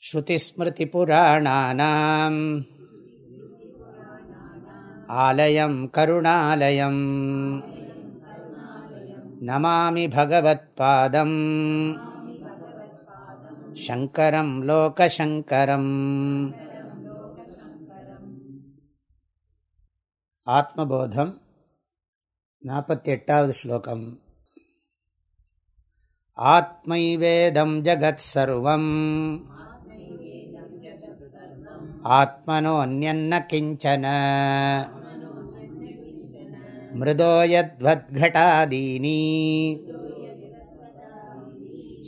ஸ்ருதிஸ்மிருதிபுராணானாம். ஆலயம் கருணாலயம். நமாமி பகவத்பாதம். சங்கரம் லோகசங்கரம். ஆத்மபோதம் நாற்பத்தி எட்டாவது ஸ்லோகம். ஆத்மைவேதம் ஜகத் आत्मनोऽन्यन्न किञ्चन मृदो यद्वद्घटादीनी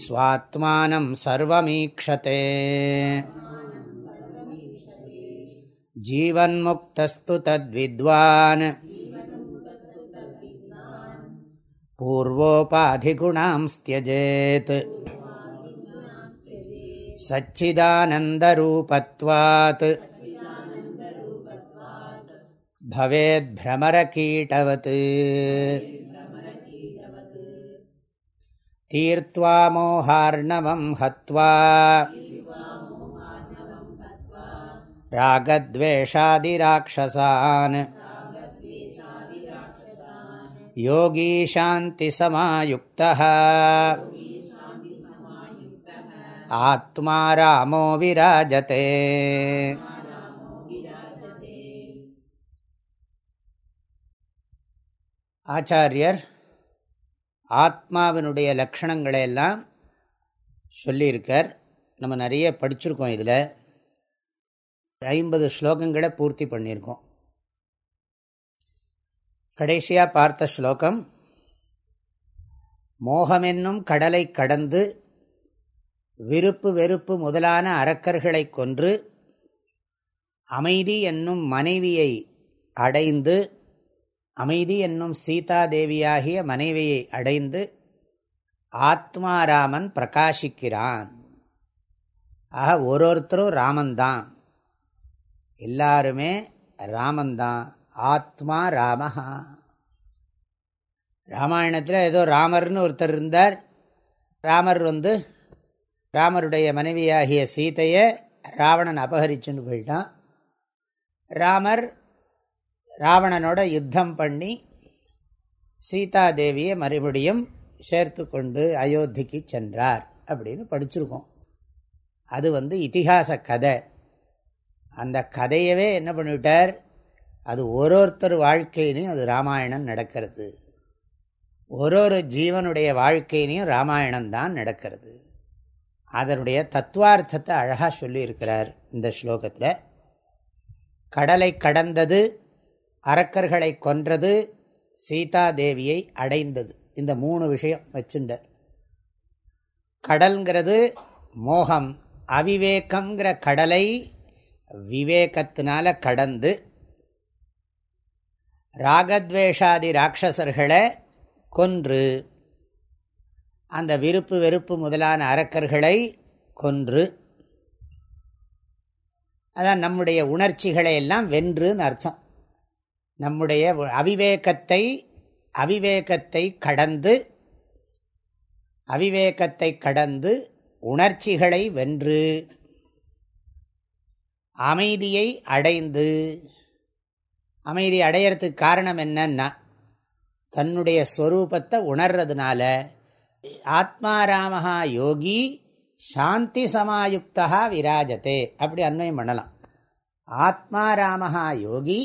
स्वात्मानं सर्वमीक्षते जीवन्मुक्तस्तु तद्विद्वान् पूर्वोपाधिगुणांस्त्यजेत् सच्चिदानन्दरूपत्वात् भवेद्भ्रमरकीटवत् तीर्त्वा मोहार्णवं हत्वा रागद्वेषादिराक्षसान् योगी शान्तिसमायुक्तः ஆத்மா ராமோ விராஜதே. ஆச்சாரியர் ஆத்மாவினுடைய லக்ஷணங்களை எல்லாம் சொல்லியிருக்கார். நம்ம நிறைய படிச்சிருக்கோம் இதில். ஐம்பது ஸ்லோகங்களை பூர்த்தி பண்ணியிருக்கோம். கடைசியாக பார்த்த ஸ்லோகம் மோகமென்னும் கடலை கடந்து விருப்பு வெறுப்பு முதலான அரக்கர்களை கொன்று அமைதி என்னும் மனைவியை அடைந்து அமைதி என்னும் சீதாதேவியாகிய மனைவியை அடைந்து ஆத்மாராமன் பிரகாசிக்கிறான். ஆக ஒரு ஒருத்தரும் ராமன்தான். எல்லாருமே ராமன்தான். ஆத்மா ராமஹா. ராமாயணத்தில் ஏதோ ராமர்னு ஒருத்தர் இருந்தார். ராமர் வந்து ராமருடைய மனைவியாகிய சீதையை ராவணன் அபகரிச்சுன்னு போயிட்டான். ராமர் ராவணனோட யுத்தம் பண்ணி சீதாதேவியை மறுபடியும் சேர்த்து கொண்டு அயோத்திக்கு சென்றார் அப்படின்னு படிச்சிருக்கோம். அது வந்து இத்திகாச கதை. அந்த கதையவே என்ன பண்ணிவிட்டார் அது ஒரு ஒருத்தர் வாழ்க்கையிலையும் அது ராமாயணம் நடக்கிறது. ஒரு ஒரு ஜீவனுடைய வாழ்க்கையிலையும் ராமாயணம் தான் நடக்கிறது. அதனுடைய தத்துவார்த்தத்தை அழகாக சொல்லியிருக்கிறார் இந்த ஸ்லோகத்தில். கடலை கடந்தது அரக்கர்களை கொன்றது சீதாதேவியை அடைந்தது. இந்த மூணு விஷயம் வச்சுட்டார் கடல்ங்கிறது மோகம் அவிவேகங்கிற கடலை விவேகத்தினால கடந்து ராகத்வேஷாதி ராட்சசர்களை கொன்று அந்த விருப்பு வெறுப்பு முதலான அரக்கர்களை கொன்று அதான் நம்முடைய உணர்ச்சிகளை எல்லாம் வென்றுன்னு அர்த்தம். நம்முடைய அவிவேகத்தை அவிவேகத்தை கடந்து அவிவேகத்தை கடந்து உணர்ச்சிகளை வென்று அமைதியை அடைந்து அமைதி அடையிறதுக்கு காரணம் என்னன்னா தன்னுடைய ஸ்வரூபத்தை உணர்றதுனால ஆத்மாராமஹா யோகி சாந்தி சமாயுக்தா விராஜத்தே அப்படி அன்வயம் பண்ணலாம். ஆத்மாராமஹா யோகி.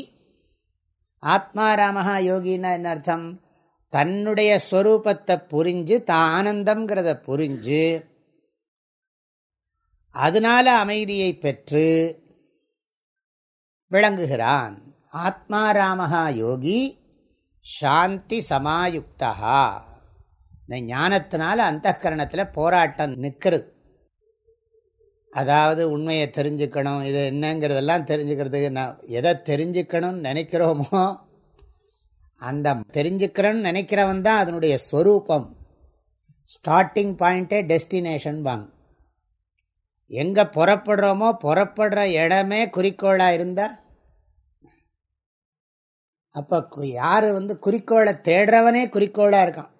ஆத்மாராமஹா யோகின்னா என்ன அர்த்தம்? தன்னுடைய ஸ்வரூபத்தை புரிஞ்சு தான் ஆனந்தம்ங்கிறத புரிஞ்சு அதனால அமைதியை பெற்று விளங்குகிறான். ஆத்மாராமஹா யோகி சாந்தி சமாயுக்தா இந்த ஞானத்தினால அந்த கரணத்தில் போராட்டம் நிற்கிறது. அதாவது உண்மையை தெரிஞ்சுக்கணும் இது என்னங்கிறதெல்லாம் தெரிஞ்சுக்கிறதுக்கு நான் எதை தெரிஞ்சுக்கணும்னு நினைக்கிறோமோ அந்த தெரிஞ்சுக்கிறேன்னு நினைக்கிறவன் தான் அதனுடைய ஸ்வரூபம். ஸ்டார்டிங் பாயிண்ட்டே டெஸ்டினேஷன் வாங்க எங்கே புறப்படுறோமோ புறப்படுற இடமே குறிக்கோளாக இருந்தால் அப்போ யார் வந்து குறிக்கோளை தேடுறவனே குறிக்கோளாக இருக்கான்.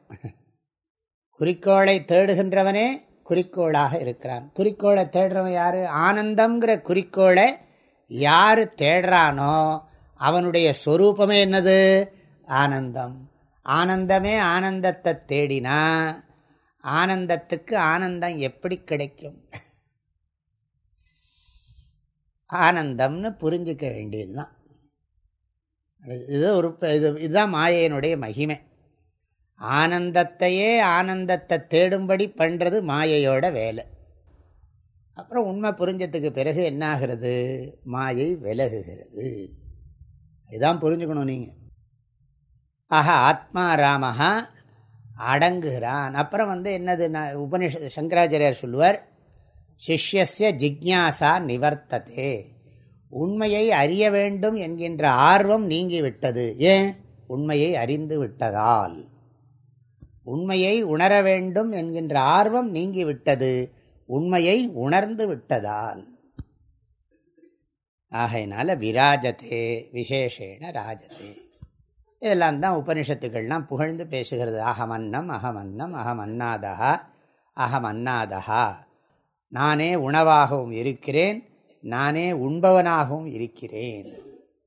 குறிக்கோளை தேடுகின்றவனே குறிக்கோளாக இருக்கிறான். குறிக்கோளை தேடுறவன் யார்? ஆனந்தம்ங்கிற குறிக்கோளை யார் தேடுறானோ அவனுடைய ஸ்வரூபமே என்னது? ஆனந்தம். ஆனந்தமே ஆனந்தத்தை தேடினா ஆனந்தத்துக்கு ஆனந்தம் எப்படி கிடைக்கும்? ஆனந்தம்னு புரிஞ்சுக்க வேண்டியதுதான். இது ஒரு இது இதுதான் மாயையினுடைய மகிமை. ஆனந்தத்தையே ஆனந்தத்தை தேடும்படி பண்ணுறது மாயையோட வேலை. அப்புறம் உண்மை புரிஞ்சதுக்கு பிறகு என்னாகிறது? மாயை விலகுகிறது. இதுதான் புரிஞ்சுக்கணும் நீங்கள் ஆஹா ஆத்மா ராமஹா அடங்குகிறான். அப்புறம் வந்து என்னது? நான் உபனிஷ சங்கராச்சாரியார் சொல்லுவார் சிஷ்யசிய ஜிக்யாசா நிவர்த்ததே. உண்மையை அறிய வேண்டும் என்கின்ற ஆர்வம் நீங்கிவிட்டது. ஏன்? உண்மையை அறிந்து விட்டதால். உண்மையை உணர வேண்டும் என்கின்ற ஆர்வம் நீங்கிவிட்டது. உண்மையை உணர்ந்து விட்டதால். ஆகையினால விராஜத்தே விசேஷேன ராஜதே இதெல்லாம் தான் உபனிஷத்துக்கள்லாம் புகழ்ந்து பேசுகிறது. அகமன்னம் அகமன்னம் அகமன்னாதா அகமன்னாதா நானே உணவாகவும் இருக்கிறேன் நானே உண்பவனாகவும் இருக்கிறேன்.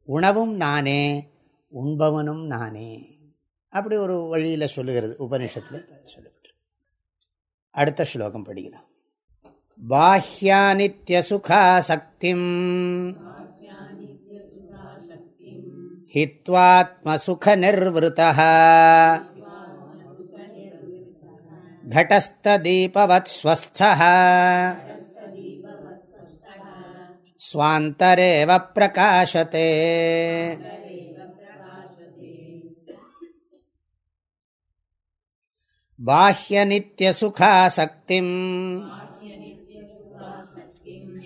உணவும் நானே உண்பவனும் நானே. அப்படி ஒரு வழியில் சொல்லுகிறது உபனிஷத்தில் சொல்லப்பட்டு அடுத்த ஸ்லோகம் படிக்கலாம் பாஹ்யானித்யசுகாசக்திம் हित्वात्मसुखनिर्वृतः घटस्थदीपवत् स्वस्थः स्वान्तरेव प्रकाशते बाह्यनित्यसुखासक्तिम्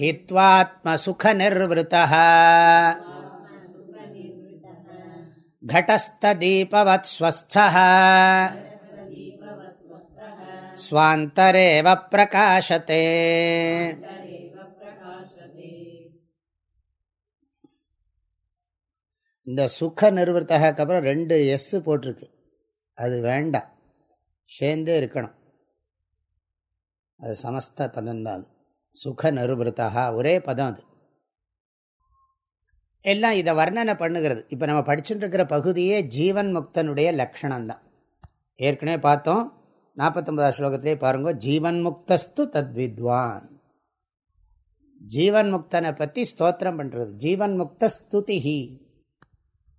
हित्वात्मसुखनिर्वृतः घटस्थदीपवत् स्वस्थः स्वान्तरेव प्रकाशते இந்த சுக நிறுவனத்துக்கு அப்புறம் ரெண்டு எஸ் போட்டிருக்கு அது வேண்டாம் சேர்ந்தே இருக்கணும். அது சமஸ்த பதம் தான் அது. சுக நிருபிருத்தா ஒரே பதம் அது. எல்லாம் இதை வர்ணனை பண்ணுகிறது. இப்போ நம்ம படிச்சுட்டு இருக்கிற பகுதியே ஜீவன் முக்தனுடைய லக்ஷணம்தான் ஏற்கனவே பார்த்தோம். நாற்பத்தொன்பதாம் ஸ்லோகத்திலே பாருங்க ஜீவன் முக்தஸ்து தத்வித்வான். ஜீவன் முக்தனை பற்றி ஸ்தோத்திரம் பண்ணுறது ஜீவன் முக்த ஸ்துதிஹி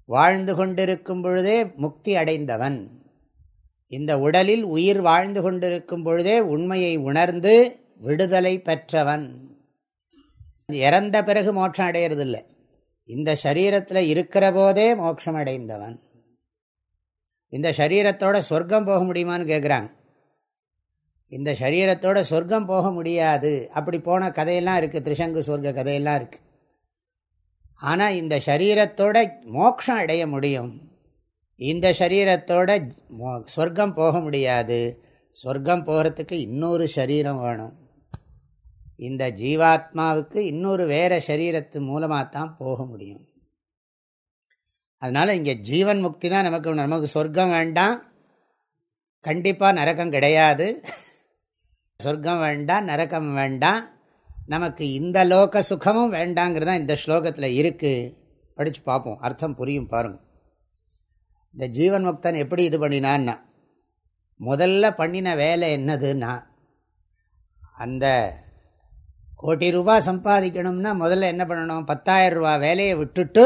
வாழ்ந்து கொண்டிருக்கும் பொழுதே முக்தி அடைந்தவன். இந்த உடலில் உயிர் வாழ்ந்து கொண்டிருக்கும் பொழுதே உண்மையை உணர்ந்து விடுதலை பெற்றவன். இறந்த பிறகு மோட்சம் அடையிறதில்லை. இந்த சரீரத்தில் இருக்கிற போதே மோட்சம் அடைந்தவன். இந்த சரீரத்தோட சொர்க்கம் போக முடியுமான்னு கேட்குறாங்க இந்த சரீரத்தோட சொர்க்கம் போக முடியாது. அப்படி போன கதையெல்லாம் இருக்குது திரிசங்கு சொர்க்க கதையெல்லாம் இருக்குது ஆனால் இந்த சரீரத்தோட மோட்சம் அடைய முடியும். இந்த சரீரத்தோட சொர்க்கம் போக முடியாது. சொர்க்கம் போகிறதுக்கு இன்னொரு சரீரம் வேணும். இந்த ஜீவாத்மாவுக்கு இன்னொரு வேற சரீரத்து மூலமாக தான் போக முடியும். அதனால் இங்கே ஜீவன் முக்தி தான் நமக்கு நமக்கு சொர்க்கம் வேண்டாம். கண்டிப்பாக நரக்கம் கிடையாது. சொர்க்கம் வேண்டாம் நரக்கம் வேண்டாம். நமக்கு இந்த லோக சுகமும் வேண்டாங்கிறது தான் இந்த ஸ்லோகத்தில் இருக்குது படித்து பார்ப்போம். அர்த்தம் புரியும் பாருங்கள் இந்த ஜீவன் முக்தன் எப்படி இது பண்ணினான்னா முதல்ல பண்ணின வேலை என்னதுன்னா அந்த கோட்டி ரூபாய் சம்பாதிக்கணும்னா முதல்ல என்ன பண்ணணும்? பத்தாயிரம் ரூபா வேலையை விட்டுட்டு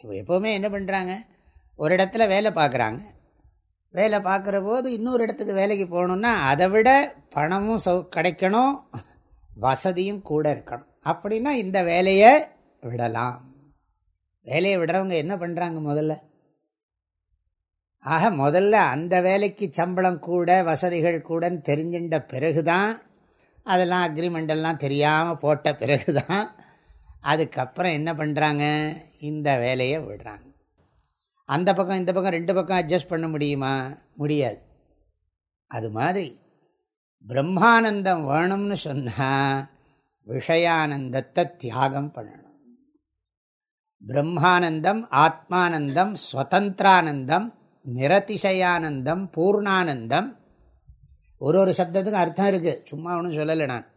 இப்போ எப்போவுமே என்ன பண்ணுறாங்க ஒரு இடத்துல வேலை பார்க்குறாங்க. வேலை பார்க்குற போது இன்னொரு இடத்துக்கு வேலைக்கு போகணுன்னா அதை விட பணமும் சௌ கிடைக்கணும் வசதியும் கூட இருக்கணும். அப்படின்னா இந்த வேலையை விடலாம். வேலையை விடுறவங்க என்ன பண்ணுறாங்க முதல்ல? ஆக முதல்ல அந்த வேலைக்கு சம்பளம் கூட வசதிகள் கூடன்னு தெரிஞ்சின்ற பிறகுதான் அதெல்லாம் அக்ரிமெண்டெல்லாம் தெரியாமல் போட்ட பிறகுதான் அதுக்கப்புறம் என்ன பண்ணுறாங்க இந்த வேலையை விடுறாங்க. அந்த பக்கம் இந்த பக்கம் ரெண்டு பக்கம் அட்ஜஸ்ட் பண்ண முடியுமா? முடியாது. அது மாதிரி பிரம்மானந்தம் வேணும்னு சொன்னால் விஷயானந்தத்தை தியாகம் பண்ணணும். பிரம்மானந்தம் ஆத்மானந்தம் ஸ்வதந்திரானந்தம் நிரதிசயானந்தம் பூர்ணானந்தம். ஒரு ஒரு சப்தத்துக்கும் அர்த்தம் இருக்குது சும்மா ஒன்றும் சொல்லலை நான்.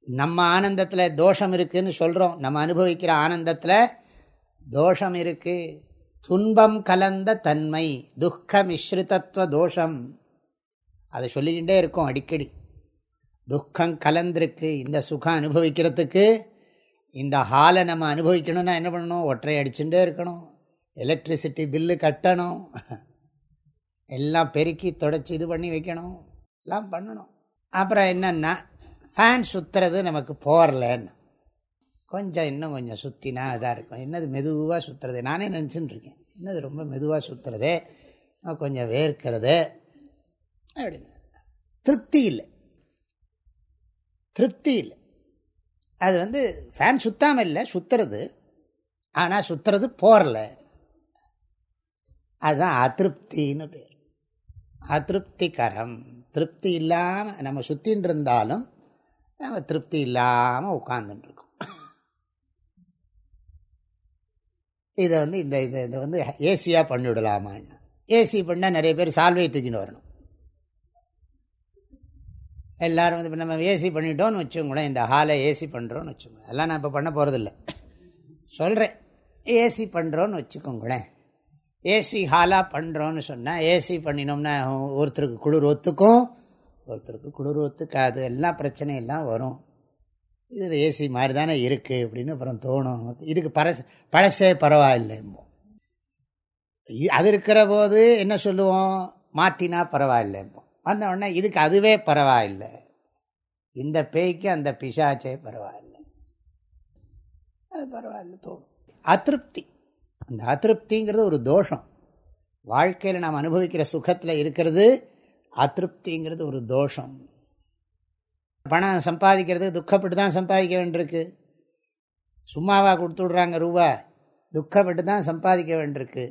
நம்ம ஆனந்தத்தில் தோஷம் இருக்குதுன்னு சொல்கிறோம் நம்ம அனுபவிக்கிற ஆனந்தத்தில் தோஷம் இருக்குது துன்பம் கலந்த தன்மை துக்க மிஸ்ருதத்துவ தோஷம். அதை சொல்லிக்கிட்டே இருக்கோம் அடிக்கடி. துக்கம் கலந்திருக்கு. இந்த சுகம் அனுபவிக்கிறதுக்கு இந்த ஹாலை நம்ம அனுபவிக்கணும்னா என்ன பண்ணணும்? ஒற்றை அடிச்சுட்டே இருக்கணும். எலக்ட்ரிசிட்டி பில்லு கட்டணும். எல்லாம் பெருக்கி தொடச்சி இது பண்ணி வைக்கணும். எல்லாம் பண்ணணும். அப்புறம் என்னென்னா ஃபேன் சுற்றுறது நமக்கு போரலன்னு. கொஞ்சம் இன்னும் கொஞ்சம் சுற்றினா இதாக இருக்கும். என்னது மெதுவாக சுற்றுறது நானே நினச்சின்னு இருக்கேன். என்னது ரொம்ப மெதுவாக சுற்றுறது கொஞ்சம் வேர்க்கிறது? அப்படின்னு. திருப்தி இல்லை. திருப்தி இல்லை. அது வந்து ஃபேன் சுத்தாமல் இல்லை சுற்றுறது ஆனால் சுற்றுறது போரல. அதுதான் அதிருப்தின்னு பேர். அதிருப்திகரம். திருப்தி இல்லாமல் நம்ம சுற்றின்னு இருந்தாலும் நம்ம திருப்தி இல்லாமல் உட்காந்துட்டுருக்கோம் இதை வந்து இந்த இதை இதை வந்து ஏசியாக பண்ணிவிடலாமான்னு ஏசி பண்ணால் நிறைய பேர் சால்வையை தூக்கின்னு வரணும். எல்லோரும் வந்து இப்போ நம்ம ஏசி பண்ணிட்டோம்னு வச்சுக்கோங்களேன் இந்த ஹாலை ஏசி பண்ணுறோன்னு வச்சுக்கோங்க அதெல்லாம் நான் இப்போ பண்ண போகிறதில்ல சொல்கிறேன் ஏசி பண்ணுறோன்னு வச்சுக்கோங்களேன். ஏசி ஹாலாக பண்ணுறோன்னு சொன்னால் ஏசி பண்ணினோம்னா ஒருத்தருக்கு குளிர் ஒத்துக்கும் ஒருத்தருக்கு குளிர் ஒத்துக்காது. எல்லாம் பிரச்சனையெல்லாம் வரும். இது ஏசி மாதிரி தானே இருக்குது அப்படின்னு அப்புறம் தோணும். இதுக்கு பழச பழசே பரவாயில்லைம்போ அது இருக்கிற போது என்ன சொல்லுவோம்? மாற்றினா பரவாயில்லைம்போ வந்த உடனே இதுக்கு அதுவே பரவாயில்லை. இந்த பேய்க்கு அந்த பிசாச்சே பரவாயில்லை. அது பரவாயில்ல தோணும். அதிருப்தி. அந்த அதிருப்திங்கிறது ஒரு தோஷம். வாழ்க்கையில் நாம் அனுபவிக்கிற சுகத்தில் இருக்கிறது அதிருப்திங்கிறது ஒரு தோஷம். பணம் சம்பாதிக்கிறது துக்கப்பட்டு தான் சம்பாதிக்க வேண்டியிருக்கு. சும்மாவாக கொடுத்து விட்றாங்க ரூபா துக்கப்பட்டு தான் சம்பாதிக்க வேண்டியிருக்கு.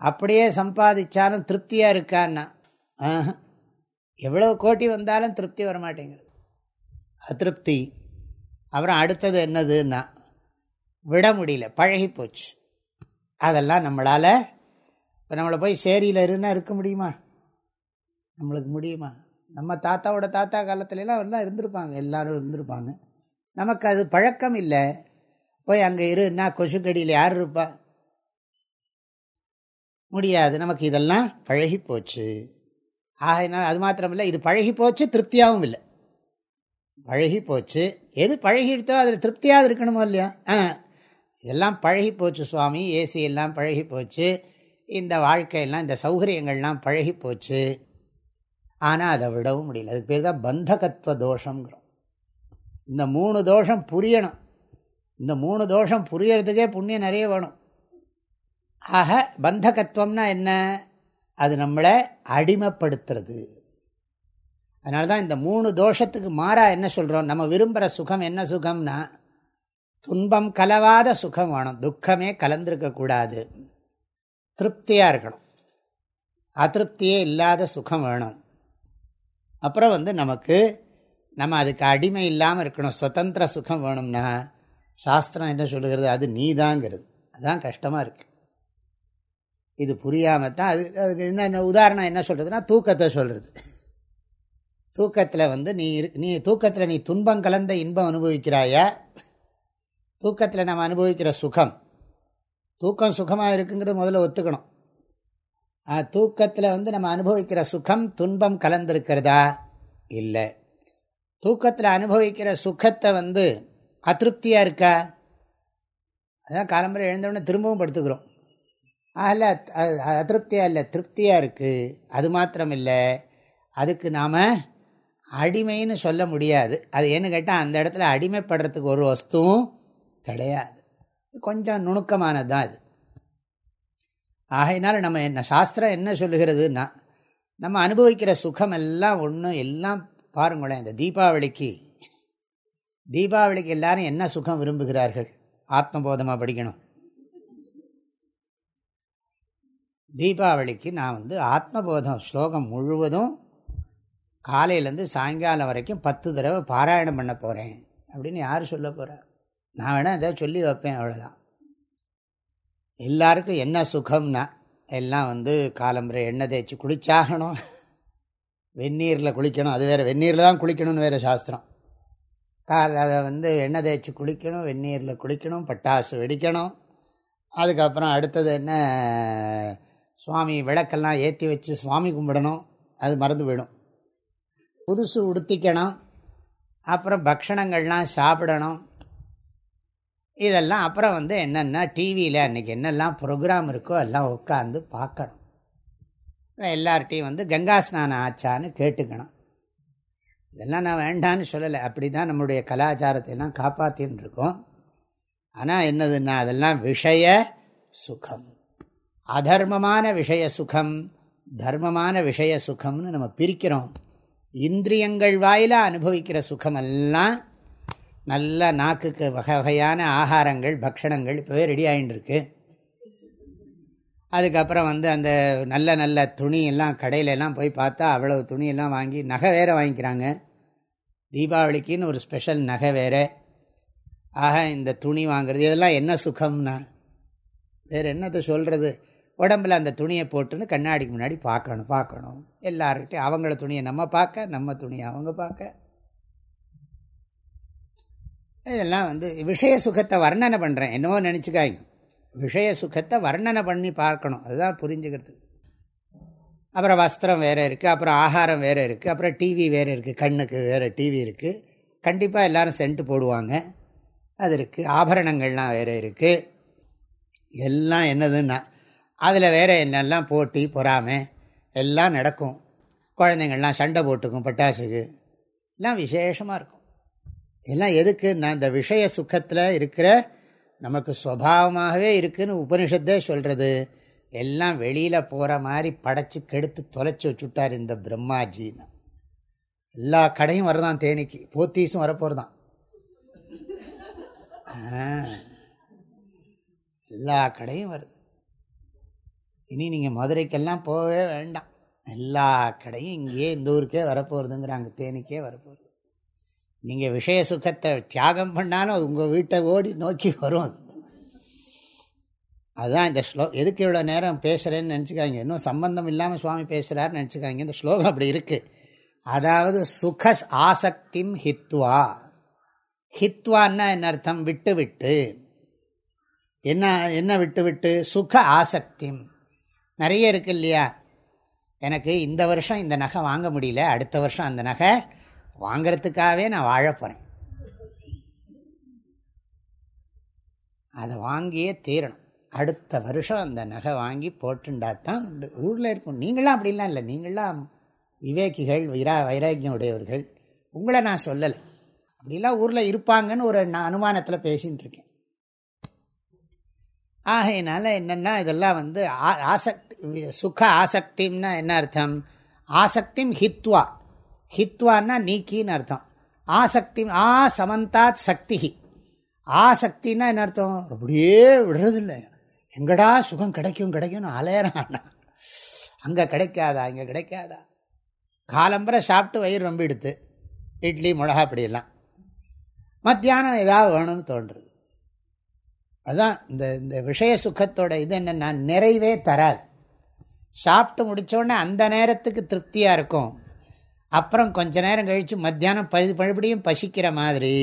அப்படியே சம்பாதிச்சாலும் திருப்தியாக இருக்கான்னா எவ்வளோ கோட்டி வந்தாலும் திருப்தி வரமாட்டேங்கிறது. அதிருப்தி. அப்புறம் அடுத்தது என்னதுன்னா விட முடியல பழகி போச்சு அதெல்லாம் நம்மளால் இப்போ நம்மளை போய் சேரியில் இருந்தால் இருக்க முடியுமா? நம்மளுக்கு முடியுமா? நம்ம தாத்தாவோட தாத்தா காலத்துலலாம் எல்லாம் இருந்திருப்பாங்க எல்லோரும் இருந்திருப்பாங்க. நமக்கு அது பழக்கம் இல்லை. போய் அங்கே இருன்னா கொசுக்கடியில் யார் இருப்பா? முடியாது. நமக்கு இதெல்லாம் பழகி போச்சு. ஆகினால் அது மாத்திரமில்லை இது பழகி போச்சு திருப்தியாகவும் இல்லை. பழகி போச்சு. எது பழகிடுத்தோ அதில் திருப்தியாக இருக்கணுமோ இல்லையா? ஆ. இதெல்லாம் பழகி போச்சு சுவாமி. ஏசி எல்லாம் பழகி போச்சு. இந்த வாழ்க்கையெல்லாம் இந்த சௌகரியங்கள்லாம் பழகி போச்சு. ஆனால் அதை விடவும் முடியல. அதுக்கு பேர் தான் பந்தகத்துவ தோஷங்கிறோம் இந்த மூணு தோஷம் புரியணும். இந்த மூணு தோஷம் புரியறதுக்கே புண்ணியம் நிறைய வேணும். ஆக பந்தகத்துவம்னா என்ன? அது நம்மளை அடிமைப்படுத்துறது. அதனால தான் இந்த மூணு தோஷத்துக்கு மாறாக என்ன சொல்கிறோம் நம்ம விரும்புகிற சுகம் என்ன சுகம்னா துன்பம் கலவாத சுகம் வேணும். துக்கமே கலந்திருக்கக்கூடாது திருப்தியாக இருக்கணும். அதிருப்தியே இல்லாத சுகம் வேணும். அப்புறம் வந்து நமக்கு நம்ம அதுக்கு அடிமை இல்லாமல் இருக்கணும். சுதந்திர சுகம் வேணும்னா சாஸ்திரம் என்ன சொல்லுகிறது? அது நீதாங்கிறது. அதுதான் கஷ்டமாக இருக்குது இது புரியாமல் தான் அது அதுக்கு என்ன உதாரணம் என்ன சொல்கிறதுனா தூக்கத்தை சொல்கிறது தூக்கத்தில் வந்து நீ இரு நீ தூக்கத்தில் நீ துன்பம் கலந்த இன்பம் அனுபவிக்கிறாயா? தூக்கத்தில் நம்ம அனுபவிக்கிற சுகம். தூக்கம் சுகமாக இருக்குங்கிறது முதல்ல ஒத்துக்கணும். தூக்கத்தில் வந்து நம்ம அனுபவிக்கிற சுகம் துன்பம் கலந்திருக்கிறதா? இல்லை. தூக்கத்தில் அனுபவிக்கிற சுகத்தை வந்து அதிருப்தியாக இருக்கா? அதான் காலம்பரை எழுந்தவுடனே திரும்பவும் படுத்துக்கிறோம். அதில் அதிருப்தியாக இல்லை திருப்தியாக இருக்குது அது மாத்திரம் இல்லை. அதுக்கு நாம் அடிமைன்னு சொல்ல முடியாது. அது ஏன்னு கேட்டால் அந்த இடத்துல அடிமைப்படுறதுக்கு ஒரு வஸ்துவும் கிடையாது. கொஞ்சம் நுணுக்கமானது தான் இது. ஆகையினால நம்ம என்ன சாஸ்திரம் என்ன சொல்லுகிறதுனா நம்ம அனுபவிக்கிற சுகம் எல்லாம் ஒன்று எல்லாம் பாருங்களேன் இந்த தீபாவளிக்கு. தீபாவளிக்கு எல்லாரும் என்ன சுகம் விரும்புகிறார்கள்? ஆத்மபோதமாக படிக்கணும். தீபாவளிக்கு நான் வந்து ஆத்மபோதம் ஸ்லோகம் முழுவதும் காலையிலேருந்து சாயங்காலம் வரைக்கும் பத்து தடவை பாராயணம் பண்ண போகிறேன் அப்படின்னு யார் சொல்ல போகிறார் நான் வேணால் ஏதாவது சொல்லி வைப்பேன் அவ்வளோதான் எல்லாருக்கும் என்ன சுகம்னா எல்லாம் வந்து காலம்புரை எண்ணெய் தேய்ச்சி குளிச்சாகணும். வெந்நீரில் குளிக்கணும். அது வேறு வெந்நீரில் தான் குளிக்கணும்னு வேறு சாஸ்திரம். கால் அதை வந்து எண்ணெய் தேய்ச்சி குளிக்கணும் வெந்நீரில் குளிக்கணும் பட்டாசு வெடிக்கணும். அதுக்கப்புறம் அடுத்தது என்ன சுவாமி விளக்கெல்லாம் ஏற்றி வச்சு சுவாமி கும்பிடணும். அது மறந்து போயிடும். புதுசு உடுத்திக்கணும். அப்புறம் பக்ஷணங்கள்லாம் சாப்பிடணும். இதெல்லாம் அப்புறம் வந்து என்னென்னா டிவியில் அன்றைக்கி என்னெல்லாம் ப்ரோக்ராம் இருக்கோ எல்லாம் உட்காந்து பார்க்கணும். எல்லார்ட்டையும் வந்து கங்கா ஸ்நானம் ஆச்சான்னு கேட்டுக்கணும். இதெல்லாம் நான் வேண்டான்னு சொல்லலை. அப்படி தான் நம்முடைய கலாச்சாரத்தை எல்லாம் காப்பாற்றின்னு இருக்கோம் ஆனால் என்னதுன்னா அதெல்லாம் விஷய சுகம். அதர்மமான விஷய சுகம் தர்மமான விஷய சுகம்னு நம்ம பிரிக்கிறோம். இந்திரியங்கள் வாயிலாக அனுபவிக்கிற சுகமெல்லாம் நல்ல நாக்குக்கு வகை வகையான ஆகாரங்கள் பக்ஷணங்கள் இப்போவே ரெடி ஆகிட்டுருக்கு அதுக்கப்புறம் வந்து அந்த நல்ல நல்ல துணி எல்லாம் போய் பார்த்தா அவ்வளவு துணியெல்லாம் வாங்கி நகை வேற வாங்கிக்கிறாங்க. தீபாவளிக்குன்னு ஒரு ஸ்பெஷல் நகை வேறு. ஆக இந்த துணி வாங்குறது இதெல்லாம் என்ன சுகம்னா? வேறு என்னத்தை சொல்கிறது உடம்பில் அந்த துணியை போட்டுன்னு கண்ணாடிக்கு முன்னாடி பார்க்கணும் பார்க்கணும். எல்லாருக்கிட்டையும் அவங்கள துணியை நம்ம பார்க்க நம்ம துணியை அவங்க பார்க்க. இதெல்லாம் வந்து விஷய சுகத்தை வர்ணனை பண்ணுறேன் என்னவோ நினச்சிக்காய்ங்க விஷய சுகத்தை வர்ணனை பண்ணி பார்க்கணும். அதுதான் புரிஞ்சுக்கிறது. அப்புறம் வஸ்திரம் வேறு இருக்குது அப்புறம் ஆகாரம் வேறு இருக்குது அப்புறம் டிவி வேறு இருக்குது கண்ணுக்கு வேறு டிவி இருக்குது கண்டிப்பாக எல்லோரும் சென்ட் போடுவாங்க. அது இருக்குது ஆபரணங்கள்லாம் வேறு இருக்குது எல்லாம் என்னதுன்னா அதில் வேறு என்னெல்லாம் போட்டி பொறாமை எல்லாம் நடக்கும். குழந்தைங்கள்லாம் சண்டை போட்டுக்கும் பட்டாசுக்கு. எல்லாம் விசேஷமாக இருக்கும். இதெல்லாம் எதுக்கு? நான் இந்த விஷய சுகத்தில் இருக்கிற நமக்கு சுவாவமாகவே இருக்குதுன்னு உபனிஷத்தே சொல்கிறது எல்லாம் வெளியில் போகிற மாதிரி படைச்சி கெடுத்து தொலைச்சி வச்சுட்டார் இந்த பிரம்மாஜின்னு. எல்லா கடையும் வரதான் தேனிக்கு. போத்தீஸும் வரப்போகிறதான் எல்லா கடையும் வருது. இனி நீங்கள் மதுரைக்கெல்லாம் போகவே வேண்டாம். எல்லா கடையும் இங்கேயே இந்த ஊருக்கே வரப்போகிறதுங்கிறாங்க தேனிக்கே வரப்போகுது நீங்கள் விஷய சுகத்தை தியாகம் பண்ணாலும் அது உங்கள் வீட்டை ஓடி நோக்கி வரும் அது. அதுதான் இந்த ஸ்லோ எதுக்கு இவ்வளோ நேரம் பேசுகிறேன்னு நினச்சிக்காங்க இன்னும் சம்பந்தம் இல்லாமல் சுவாமி பேசுகிறாருன்னு நினச்சிக்காங்க இந்த ஸ்லோகம் அப்படி இருக்குது அதாவது சுக ஆசக்திம் ஹித்வா. ஹித்வான்னா என்ன அர்த்தம்? விட்டு விட்டு. என்ன என்ன விட்டு விட்டு? சுக ஆசக்திம். நிறைய இருக்கு இல்லையா? எனக்கு இந்த வருஷம் இந்த நகை வாங்க முடியல அடுத்த வருஷம் அந்த நகை வாங்கிறதுக்காகவே நான் வாழப்போகிறேன் அதை வாங்கியே தீரணும். அடுத்த வருஷம் அந்த நகை வாங்கி போட்டுண்டா தான் ஊரில் இருக்கும். நீங்களாம் அப்படிலாம் இல்லை. நீங்களாம் விவேகிகள் வைரா வைராக்கியம் உடையவர்கள். உங்களை நான் சொல்லலை. அப்படிலாம் ஊரில் இருப்பாங்கன்னு ஒரு நான் அனுமானத்தில் பேசின்னு இருக்கேன். ஆகையினால என்னென்னா இதெல்லாம் வந்து ஆசக்தி சுக ஆசக்தின்னா என்ன அர்த்தம்? ஆசக்திம் ஹித்வா. ஹித்வான்னா நீக்கின்னு அர்த்தம். ஆசக்தி ஆ சமந்தாத் சக்தி ஆசக்தின்னா என்ன அர்த்தம்? அப்படியே விடுறதில்லை. எங்கடா சுகம் கிடைக்கும் கிடைக்கும்னு அலையறான்? அங்கே கிடைக்காதா? இங்கே கிடைக்காதா? காலம்பரை சாப்பிட்டு வயிறு ரொம்ப எடுத்து இட்லி மிளகா அப்படியெல்லாம் மத்தியானம் ஏதாவது வேணும்னு தோன்றுறது அதுதான் இந்த இந்த விஷய சுகத்தோட இது என்னென்னா நிறைவே தராது. சாப்பிட்டு முடித்தோடனே அந்த நேரத்துக்கு திருப்தியாக இருக்கும். அப்புறம் கொஞ்ச நேரம் கழித்து மத்தியானம் பதி பழுபடியும் பசிக்கிற மாதிரி.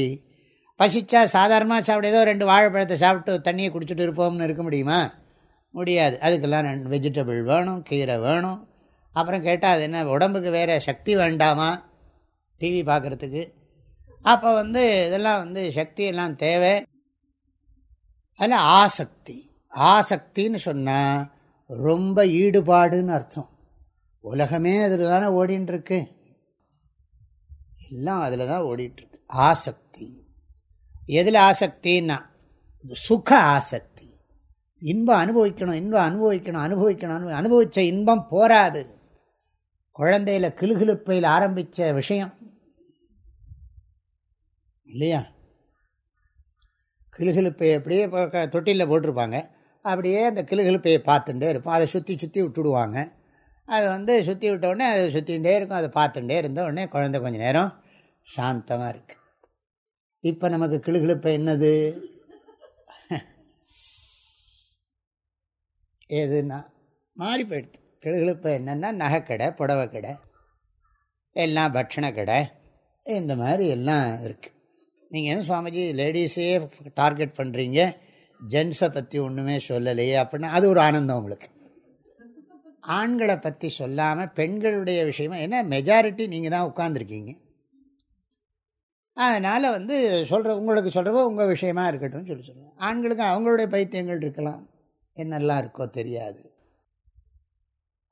பசிச்சா சாதாரணமாக சாப்பிட ஏதோ ரெண்டு வாழைப்பழத்தை சாப்பிட்டு தண்ணியை குடிச்சிட்டு இருப்போம்னு இருக்க முடியுமா? முடியாது. அதுக்கெல்லாம் ரெண்டு வெஜிடபிள் வேணும் கீரை வேணும். அப்புறம் கேட்டால் அது என்ன உடம்புக்கு வேறு சக்தி வேண்டாமா? டிவி பார்க்குறதுக்கு. அப்போ வந்து இதெல்லாம் வந்து சக்தியெல்லாம் தேவை. அதில் ஆசக்தி. ஆசக்தின்னு சொன்னால் ரொம்ப ஈடுபாடுன்னு அர்த்தம். உலகமே அதில் தானே ஓடின்னு இருக்குது எல்லாம் அதில் தான் ஓடிட்டுருக்கு. ஆசக்தி. எதில் ஆசக்தின்னா சுக ஆசக்தி. இன்பம் அனுபவிக்கணும் இன்பம் அனுபவிக்கணும் அனுபவிக்கணும் அனுபவித்த இன்பம் போராது குழந்தையில கிளுகிழுப்பையில் ஆரம்பித்த விஷயம். இல்லையா? கிளுகிழுப்பை அப்படியே தொட்டிலில் போட்டிருப்பாங்க. அப்படியே அந்த கிளுகிழுப்பையை பார்த்துட்டே இருப்போம். அதை சுற்றி சுற்றி விட்டுடுவாங்க. அதை வந்து சுற்றி விட்டோடனே அதை சுற்றிகிட்டே இருக்கும். அதை பார்த்துட்டே இருந்த உடனே குழந்தை கொஞ்சம் நேரம் சாந்தமாக இருக்குது இப்போ நமக்கு கிளுகிழுப்பை என்னது? எதுன்னா மாறி போயிடுது. கிளுகிழுப்பை என்னென்னா நகைக்கடை புடவை கடை எல்லாம் பட்சண கடை இந்த மாதிரி எல்லாம் இருக்குது நீங்கள் எதுவும் சுவாமிஜி லேடிஸே டார்கெட் பண்ணுறீங்க ஜென்ஸை பற்றி ஒன்றுமே சொல்லலையே அப்படின்னா அது ஒரு ஆனந்தம் உங்களுக்கு. ஆண்களை பற்றி சொல்லாமல் பெண்களுடைய விஷயமா ஏன்னா மெஜாரிட்டி நீங்கள் தான் உட்காந்துருக்கீங்க அதனால் வந்து சொல்கிற உங்களுக்கு சொல்கிறப்போ உங்கள் விஷயமா இருக்கட்டும் சொல்லி சொல்லுவேன் ஆண்களுக்கு அவங்களுடைய பைத்தியங்கள் இருக்கலாம். என்னெல்லாம் இருக்கோ தெரியாது.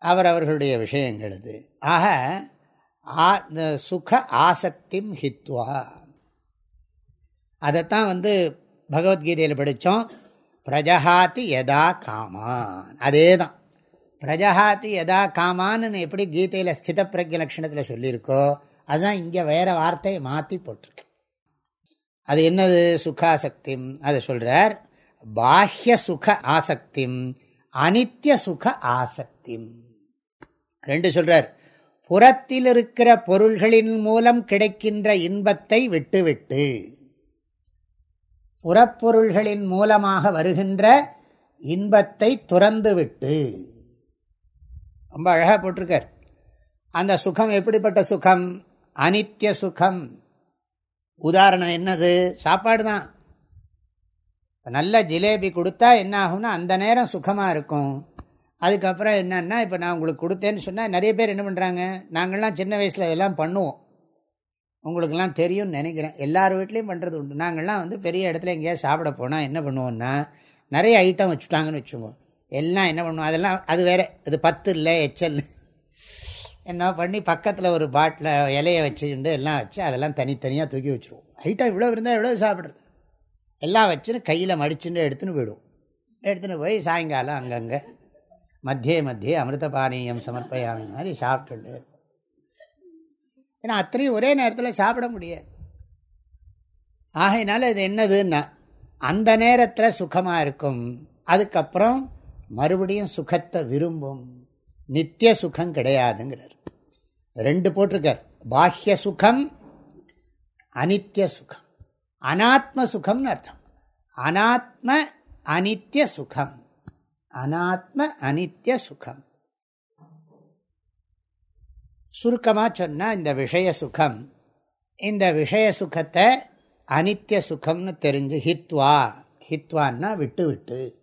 அவர் அவர்களுடைய விஷயங்கள் அது ஆக சுக ஆசக்திம் ஹித்வா. அதைத்தான் வந்து பகவத்கீதையில் படித்தோம் பிரஜஹாத்தி யதா காமான். அதே தான் பிரஜஹாத்தி யதா காமான்னு எப்படி கீதையில் ஸ்தித பிரஜ லட்சணத்தில் சொல்லியிருக்கோ அதுதான் இங்கே வேறு வார்த்தையை மாற்றி போட்டிருக்கு. அது என்னது? சுகாசக்தி அதை சொல்கிறார் பாஹ்ய சுக ஆசக்தி அனித்ய சுக ஆசக்திம். ரெண்டு சொல்கிறார் புறத்தில் இருக்கிற பொருள்களின் மூலம் கிடைக்கின்ற இன்பத்தை விட்டுவிட்டு புறப்பொருள்களின் மூலமாக வருகின்ற இன்பத்தை துறந்துவிட்டு. ரொம்ப அழகாக போட்டிருக்கார். அந்த சுகம் எப்படிப்பட்ட சுகம்? அனித்திய சுகம் உதாரணம் என்னது? சாப்பாடு தான் நல்ல ஜிலேபி கொடுத்தா என்ன ஆகும்னா அந்த நேரம் சுகமாக இருக்கும். அதுக்கப்புறம் என்னன்னா இப்போ நான் உங்களுக்கு கொடுத்தேன்னு சொன்னால் நிறைய பேர் என்ன பண்ணுறாங்க நாங்கள்லாம் சின்ன வயசில் இதெல்லாம் பண்ணுவோம். உங்களுக்கெல்லாம் தெரியும்னு நினைக்கிறேன். எல்லார் வீட்லேயும் பண்ணுறது உண்டு. நாங்கள்லாம் வந்து பெரிய இடத்துல எங்கேயாவது சாப்பிட போனால் என்ன பண்ணுவோம்னா நிறைய ஐட்டம் வச்சுட்டாங்கன்னு வச்சுக்கோங்க. எல்லாம் என்ன பண்ணுவோம்? அதெல்லாம் அது வேறு. அது பத்து இல்லை எச்சல் என்ன பண்ணி பக்கத்தில் ஒரு பாட்டில் இலையை வச்சுக்கிண்டு எல்லாம் வச்சு அதெல்லாம் தனித்தனியாக தூக்கி வச்சுருவோம். ஹைட்டாக இவ்வளோ இருந்தால் எவ்வளோ சாப்பிட்றது? எல்லாம் வச்சுன்னு கையில் மடிச்சுட்டு எடுத்துன்னு போயிடுவோம். எடுத்துன்னு போய் சாயங்காலம் அங்கங்கே மத்திய மத்திய அமிர்த பானீயம் சமர்ப்பயாமி மாதிரி சாப்பிட்டுட்டு ஏன்னா அத்தனையும் ஒரே நேரத்தில் சாப்பிட முடியாது. ஆகையினால இது என்னதுன்னா அந்த நேரத்தில் சுகமாக இருக்கும். அதுக்கப்புறம் மறுபடியும் சுகத்தை விரும்பும். நித்திய சுகம் கிடையாதுங்கிறார். ரெண்டு போட்டிருக்கார். பாஹ்ய சுகம் அனித்ய சுகம். அனாத்ம சுகம்னு அர்த்தம். அனாத்ம அனித்ய சுகம். அனாத்ம அனித்ய சுகம். சுருக்கமாக சொன்னால் இந்த விஷய சுகம் இந்த விஷய சுகத்தை அனித்திய சுகம்னு தெரிஞ்சு ஹித்வா ஹித்வான்னா விட்டு விட்டு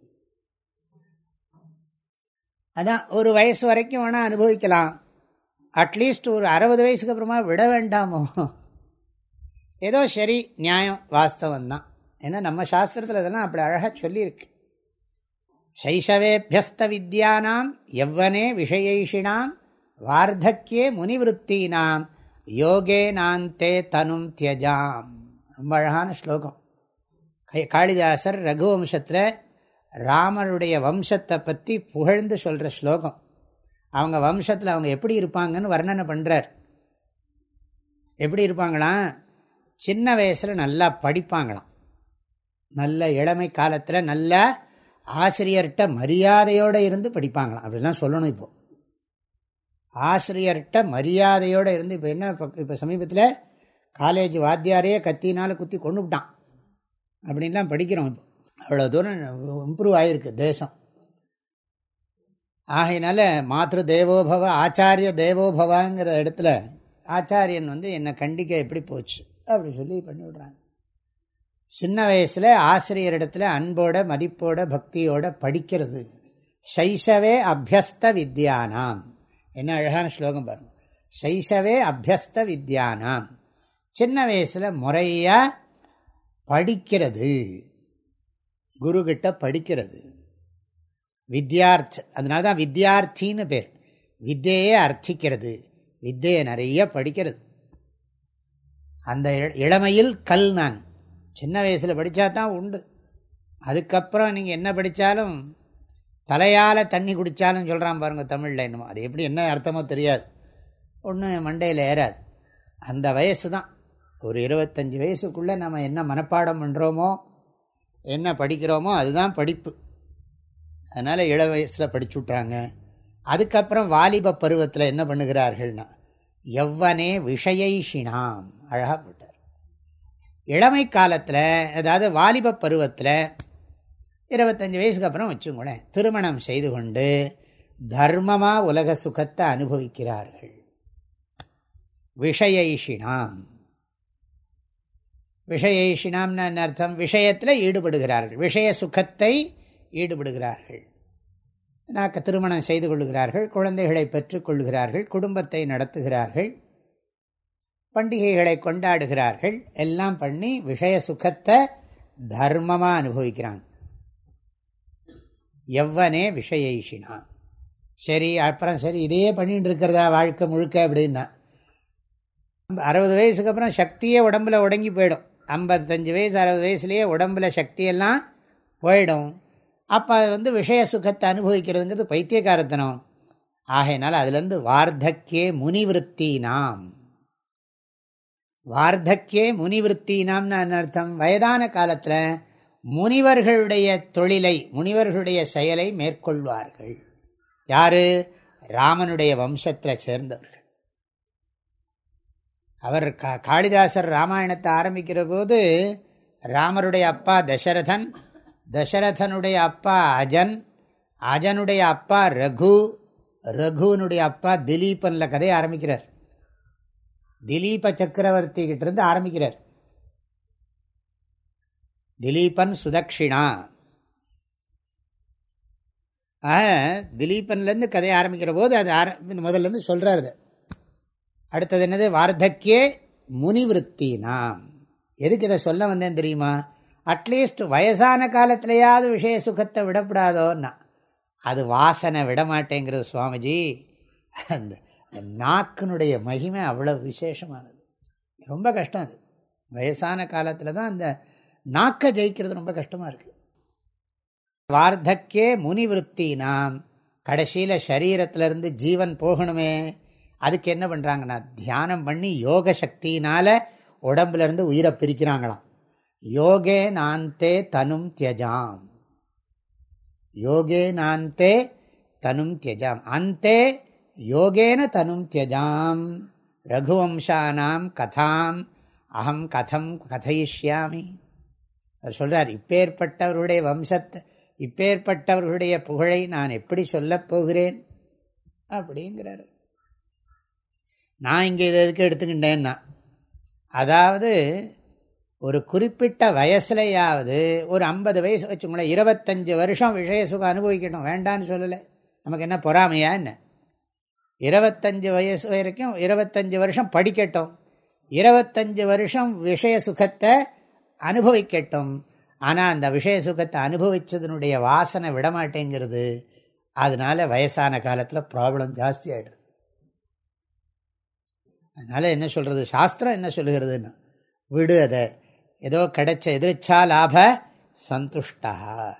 அதான் ஒரு வயசு வரைக்கும் வேணால் அனுபவிக்கலாம். அட்லீஸ்ட் ஒரு அறுபது வயசுக்கு அப்புறமா விட வேண்டாமோ? ஏதோ சரி நியாயம் வாஸ்தவம் தான் ஏன்னா நம்ம சாஸ்திரத்தில் இதெல்லாம் அப்படி அழகாக சொல்லியிருக்கு. சைஷவேபியஸ்த வித்யானாம் எவ்வனே விஷயைஷினாம் வார்த்தக்கியே முனிவருத்தீனாம் யோகே நாந்தே தனும் தியஜாம். ரொம்ப அழகான ஸ்லோகம். காளிதாசர் ரகுவம்சத்தில் ராமருடைய வம்சத்தை பற்றி புகழ்ந்து சொல்கிற ஸ்லோகம். அவங்க வம்சத்தில் அவங்க எப்படி இருப்பாங்கன்னு வர்ணனை பண்ணுறார் எப்படி இருப்பாங்களாம் சின்ன வயசில் நல்லா படிப்பாங்களாம். நல்ல இளமை காலத்தில் நல்ல ஆசிரியர்கிட்ட மரியாதையோடு இருந்து படிப்பாங்களாம். அப்படிலாம் சொல்லணும் இப்போது ஆசிரியர்கிட்ட மரியாதையோடு இருந்து இப்போ என்ன இப்போ இப்போ சமீபத்தில் காலேஜ் வாத்தியாரையே கத்தினால குத்தி கொண்டு விட்டான் அப்படின்லாம் படிக்கிறோம் இப்போ. அவ்வளோ தூரம் இம்ப்ரூவ் ஆகிருக்கு தேசம். ஆகையினால மாத்திரு தேவோபவ ஆச்சாரிய தேவோபவாங்கிற இடத்துல ஆச்சாரியன் வந்து என்னை கண்டிக்க எப்படி போச்சு அப்படி சொல்லி பண்ணிவிடுறாங்க சின்ன வயசில் ஆசிரியர் இடத்துல அன்போட மதிப்போட பக்தியோட படிக்கிறது. சைஷவே அபியஸ்த வித்யானாம். என்ன அழகான ஸ்லோகம் பாருங்க. சைஷவே அபியஸ்த வித்யானாம். சின்ன வயசில் முறையாக படிக்கிறது. குருக்கிட்ட படிக்கிறது. வித்யார்த் அதனால தான் வித்யார்த்தின்னு பேர். வித்தையே அர்த்திக்கிறது. வித்தையை நிறைய படிக்கிறது. அந்த இளமையில் கல் நான். சின்ன வயசில் படித்தா தான் உண்டு. அதுக்கப்புறம் நீங்கள் என்ன படித்தாலும் தலையால் தண்ணி குடித்தாலும் சொல்கிறான் பாருங்கள் தமிழில் என்னமோ. அது எப்படி என்ன அர்த்தமோ தெரியாது. ஒன்றும் மண்டையில் ஏறாது. அந்த வயசு தான் ஒரு இருபத்தஞ்சி வயசுக்குள்ளே நம்ம என்ன மனப்பாடம் பண்ணுறோமோ என்ன படிக்கிறோமோ அதுதான் படிப்பு. அதனால் இள வயசில் படிச்சு விட்றாங்க அதுக்கப்புறம் வாலிப பருவத்தில் என்ன பண்ணுகிறார்கள்னா எவ்வனே விஷயைஷினாம் அழகாக போட்டார். இளமை காலத்தில் அதாவது வாலிப பருவத்தில் இருபத்தஞ்சி வயசுக்கு அப்புறம் வச்சுங்களேன் திருமணம் செய்து கொண்டு தர்மமாக உலக சுகத்தை அனுபவிக்கிறார்கள். விஷயைஷினாம் விஷயைஷினாம்னு அர்த்தம் விஷயத்தில் ஈடுபடுகிறார்கள். விஷய சுகத்தை ஈடுபடுகிறார்கள். நாக்க திருமணம் செய்து கொள்கிறார்கள் குழந்தைகளை பெற்றுக்கொள்கிறார்கள் குடும்பத்தை நடத்துகிறார்கள். பண்டிகைகளை கொண்டாடுகிறார்கள். எல்லாம் பண்ணி விஷய சுகத்தை தர்மமாக அனுபவிக்கிறாங்க. எவ்வனே விஷயினா சரி அப்புறம் சரி இதே பண்ணிட்டு இருக்கிறதா வாழ்க்கை முழுக்க அப்படின்னா. அறுபது வயசுக்கு அப்புறம் சக்தியே உடம்புல உடங்கி போயிடும். ஐம்பத்தஞ்சு வயசு அறுபது வயசுலேயே உடம்புல சக்தியெல்லாம் போயிடும். அப்போ அது வந்து விஷய சுகத்தை அனுபவிக்கிறதுங்கிறது பைத்தியக்காரத்தனம். ஆகையினால் அதுலேருந்து வார்த்தக்கே முனிவிருத்தி நாம் வார்த்தக்கே முனிவிருத்தி நாம்னு அர்த்தம்? வயதான காலத்தில் முனிவர்களுடைய தொழிலை முனிவர்களுடைய செயலை மேற்கொள்வார்கள். யாரு? ராமனுடைய வம்சத்தில் சேர்ந்தவர்கள். அவர் கா காளிதாசர் ராமாயணத்தை ஆரம்பிக்கிற போது ராமருடைய அப்பா தசரதன் தசரதனுடைய அப்பா அஜன் அஜனுடைய அப்பா ரகு ரகுனுடைய அப்பா திலீபன்ல கதையை ஆரம்பிக்கிறார். திலீப சக்கரவர்த்தி கிட்டிருந்து ஆரம்பிக்கிறார். திலீபன் சுதக்ஷிணா. ஆக திலீபன்லேருந்து கதையை ஆரம்பிக்கிற போது அது ஆர முதல்லேருந்து சொல்கிறாரு அடுத்தது என்னது? வார்த்தக்கே முனிவிருத்தி நாம் எதுக்கு இதை சொல்ல வந்தேன் தெரியுமா? அட்லீஸ்ட் வயசான காலத்திலேயாவது விஷய சுகத்தை விடப்படாதோன்னா. அது வாசனை விடமாட்டேங்கிறது சுவாமிஜி. அந்த நாக்கினுடைய மகிமை அவ்வளோ விசேஷமானது. ரொம்ப கஷ்டம் அது. வயசான காலத்தில் தான் அந்த நாக்கை ஜெயிக்கிறது ரொம்ப கஷ்டமாக இருக்குது வார்த்தக்கே முனிவருத்தி நாம் கடைசியில் சரீரத்திலிருந்து ஜீவன் போகணுமே. அதுக்கு என்ன பண்ணுறாங்கன்னா தியானம் பண்ணி யோக சக்தியினால் உடம்புலேருந்து உயிரை பிரிக்கிறாங்களாம். யோகே நான்தே தனும் தியஜாம். யோகே நான்தே தனும் தியஜாம். அந்தே யோகேன தனும் தியஜாம். ரகுவம்சானாம் கதாம். அகம் கதம் கதையிஷ்யாமி அவர் சொல்கிறார் இப்பேற்பட்டவருடைய வம்சத்தை இப்பேற்பட்டவர்களுடைய புகழை நான் எப்படி சொல்லப் போகிறேன்? அப்படிங்கிறார். நான் இங்கே இதை எதுக்கு எடுத்துக்கிட்டேன்னா அதாவது ஒரு குறிப்பிட்ட வயசுலையாவது ஒரு ஐம்பது வயசு வச்சுங்களேன் இருபத்தஞ்சி வருஷம் விஷய சுகம் அனுபவிக்கணும் வேண்டான்னு சொல்லலை. நமக்கு என்ன பொறாமையா என்ன? இருபத்தஞ்சு வயசு வரைக்கும் இருபத்தஞ்சி வருஷம் படிக்கட்டும் இருபத்தஞ்சு வருஷம் விஷய சுகத்தை அனுபவிக்கட்டும். ஆனால் அந்த விஷய சுகத்தை அனுபவித்ததுனுடைய வாசனை விடமாட்டேங்கிறது. அதனால வயசான காலத்தில் ப்ராப்ளம் ஜாஸ்தி ஆகிடுது அதனால் என்ன சொல்கிறது சாஸ்திரம் என்ன சொல்லுகிறதுன்னு? விடு அதை. ஏதோ கிடைச்ச எதிர்ச்சா லாப சந்துஷ்டா.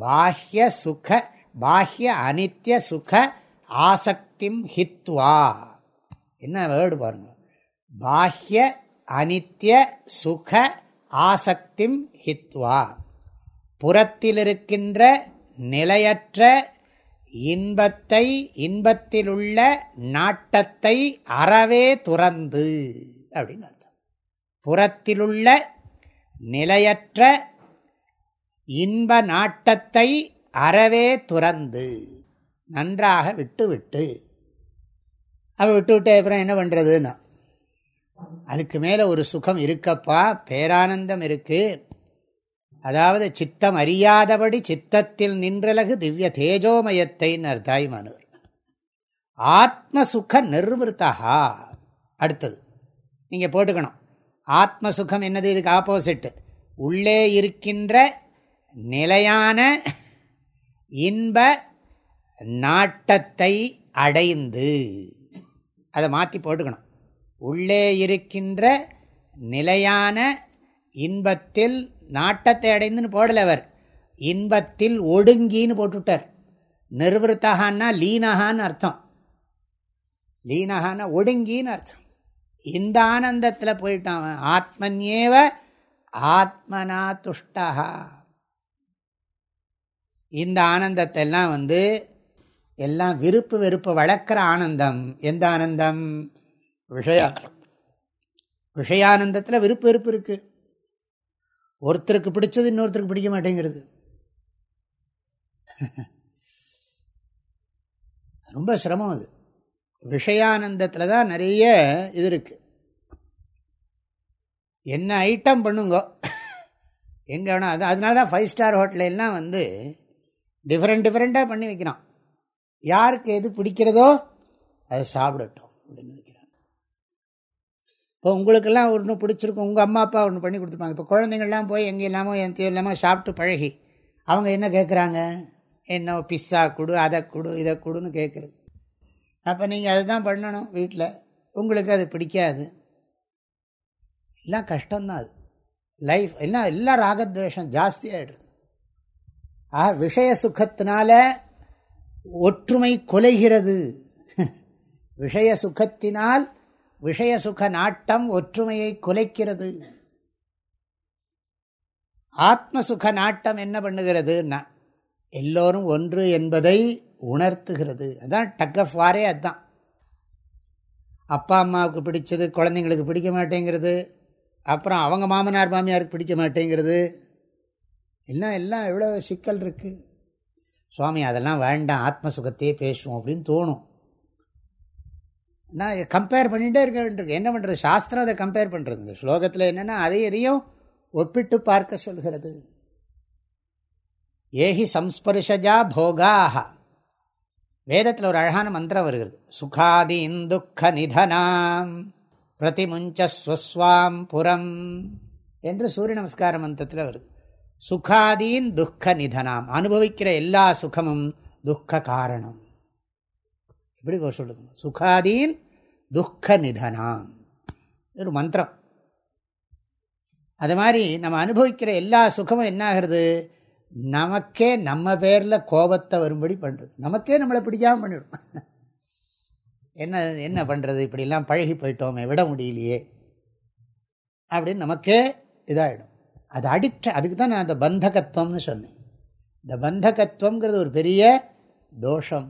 பாஹ்ய சுக பாஹ்ய அனித்ய சுக ஆசக்திம் ஹித்வா. என்ன வேர்டு பாருங்க. பாஹ்ய அனித்ய சுக ஆசக்திம் ஹித்வா. புறத்தில் இருக்கின்ற நிலையற்ற இன்பத்தை இன்பத்திலுள்ள நாட்டத்தை அறவே துறந்து அப்படின்னு அர்த்தம். புறத்திலுள்ள நிலையற்ற இன்ப நாட்டத்தை அறவே துறந்து நன்றாக விட்டு விட்டு அவள் விட்டு விட்டு அப்புறம் என்ன பண்ணுறதுன்னா அதுக்கு மேலே ஒரு சுகம் இருக்கப்பா பேரானந்தம் இருக்குது அதாவது சித்தம் அறியாதபடி சித்தத்தில் நின்றலகு திவ்ய தேஜோமயத்தைன்னு தாய்மானவர் ஆத்மசுக நிர்வத்தா அடுத்தது நீங்கள் போட்டுக்கணும். ஆத்மசுகம் என்னது? இதுக்கு ஆப்போசிட்டு உள்ளே இருக்கின்ற நிலையான இன்ப நாட்டத்தை அடைந்து. அதை மாற்றி போட்டுக்கணும். உள்ளே இருக்கின்ற நிலையான இன்பத்தில் நாட்டத்தை அடைந்துன்னு போடலை அவர். இன்பத்தில் ஒடுங்கின்னு போட்டுவிட்டார் நிர்வத்தகான்னா லீனகான்னு அர்த்தம். லீனகான ஒடுங்கின்னு அர்த்தம். இந்த ஆனந்தத்தில் போயிட்டான் ஆத்மன்யேவ ஆத்மனா துஷ்டா இந்த ஆனந்தத்தை எல்லாம் வந்து எல்லாம் விருப்பு வெறுப்பு வளர்க்குற ஆனந்தம். எந்த ஆனந்தம்? விஷய விஷயானந்தத்தில் விருப்பு வெறுப்பு இருக்குது ஒருத்தருக்கு பிடிச்சது இன்னொருத்தருக்கு பிடிக்க மாட்டேங்கிறது. ரொம்ப சிரமம் அது. விஷயானந்தத்தில் தான் நிறைய இது இருக்குது என்ன ஐட்டம் பண்ணுங்க. எங்கே வேணால் அது அதனால தான் ஃபைவ் ஸ்டார் ஹோட்டலெல்லாம் வந்து டிஃப்ரெண்ட் டிஃப்ரெண்ட்டாக பண்ணி வைக்கிறான். யாருக்கு எது பிடிக்கிறதோ அதை சாப்பிடட்டும் அப்படின்னு இப்போ உங்களுக்கெல்லாம் ஒன்று பிடிச்சிருக்கும். உங்கள் அம்மா அப்பா ஒன்று பண்ணி கொடுத்துருப்பாங்க. இப்போ குழந்தைங்கள்லாம் போய் எங்கே இல்லாமல் என் இல்லாமல் சாப்பிட்டு பழகி. அவங்க என்ன கேட்குறாங்க என்ன பிஸ்ஸா கொடு அதை கொடு இதை கொடுன்னு கேட்குறது அப்போ நீங்கள் அதை தான் பண்ணணும் வீட்டில் உங்களுக்கு அது பிடிக்காது. எல்லாம் கஷ்டம்தான் அது. லைஃப் என்ன எல்லாம் ராகத்வேஷம் ஜாஸ்தியாகிடுது ஆக விஷய சுகத்தினால ஒற்றுமை கொலைகிறது. விஷய சுகத்தினால் விஷய சுக நாட்டம் ஒற்றுமையை குலைக்கிறது. ஆத்ம சுக நாட்டம் என்ன பண்ணுகிறதுன்னா எல்லோரும் ஒன்று என்பதை உணர்த்துகிறது. அதான் டக் ஆஃப் வாரே அதுதான். அப்பா அம்மாவுக்கு பிடிச்சது குழந்தைங்களுக்கு பிடிக்க மாட்டேங்கிறது அப்புறம் அவங்க மாமனார் மாமியாருக்கு பிடிக்க மாட்டேங்கிறது. எல்லாம் எல்லாம் எவ்வளோ சிக்கல் இருக்குது சுவாமி அதெல்லாம் வேண்டாம் ஆத்ம சுகத்தையே பேசுவோம் அப்படின்னு தோணும். நான் கம்பேர் பண்ணிகிட்டே இருக்க வேண்டியிருக்கு. என்ன பண்ணுறது சாஸ்திரம் அதை கம்பேர் பண்ணுறது இந்த ஸ்லோகத்தில் என்னென்னா அதை எதையும் ஒப்பிட்டு பார்க்க சொல்கிறது. ஏஹி சம்ஸ்பர்ஷஜா போகாக வேதத்தில் ஒரு அழகான மந்திரம் வருகிறது. சுகாதீன் துக்க நிதனாம் பிரதிமுஞ்சஸ்வஸ்வாம் புறம் என்று சூரிய நமஸ்கார மந்திரத்தில் வருது. சுகாதீன் துக்க நிதனாம். அனுபவிக்கிற எல்லா சுகமும் துக்க காரணம். எப்படி சொல்லுது. சுகாதீன் துக்க நிதனான் ஒரு மந்திரம். அது மாதிரி நம்ம அனுபவிக்கிற எல்லா சுகமும் என்ன ஆகிறது நமக்கே நம்ம பேரில் கோபத்தை வரும்படி பண்ணுறது நமக்கே நம்மளை பிடிக்காமல் பண்ணிவிடும் என்ன என்ன பண்ணுறது இப்படிலாம் பழகி போயிட்டோமே விட முடியலையே. அப்படின்னு நமக்கே இதாகிடும் அது அடிக்ட் அதுக்கு தான் நான் அந்த பந்தகத்துவம்னு சொன்னேன். இந்த பந்தகத்துவங்கிறது ஒரு பெரிய தோஷம்.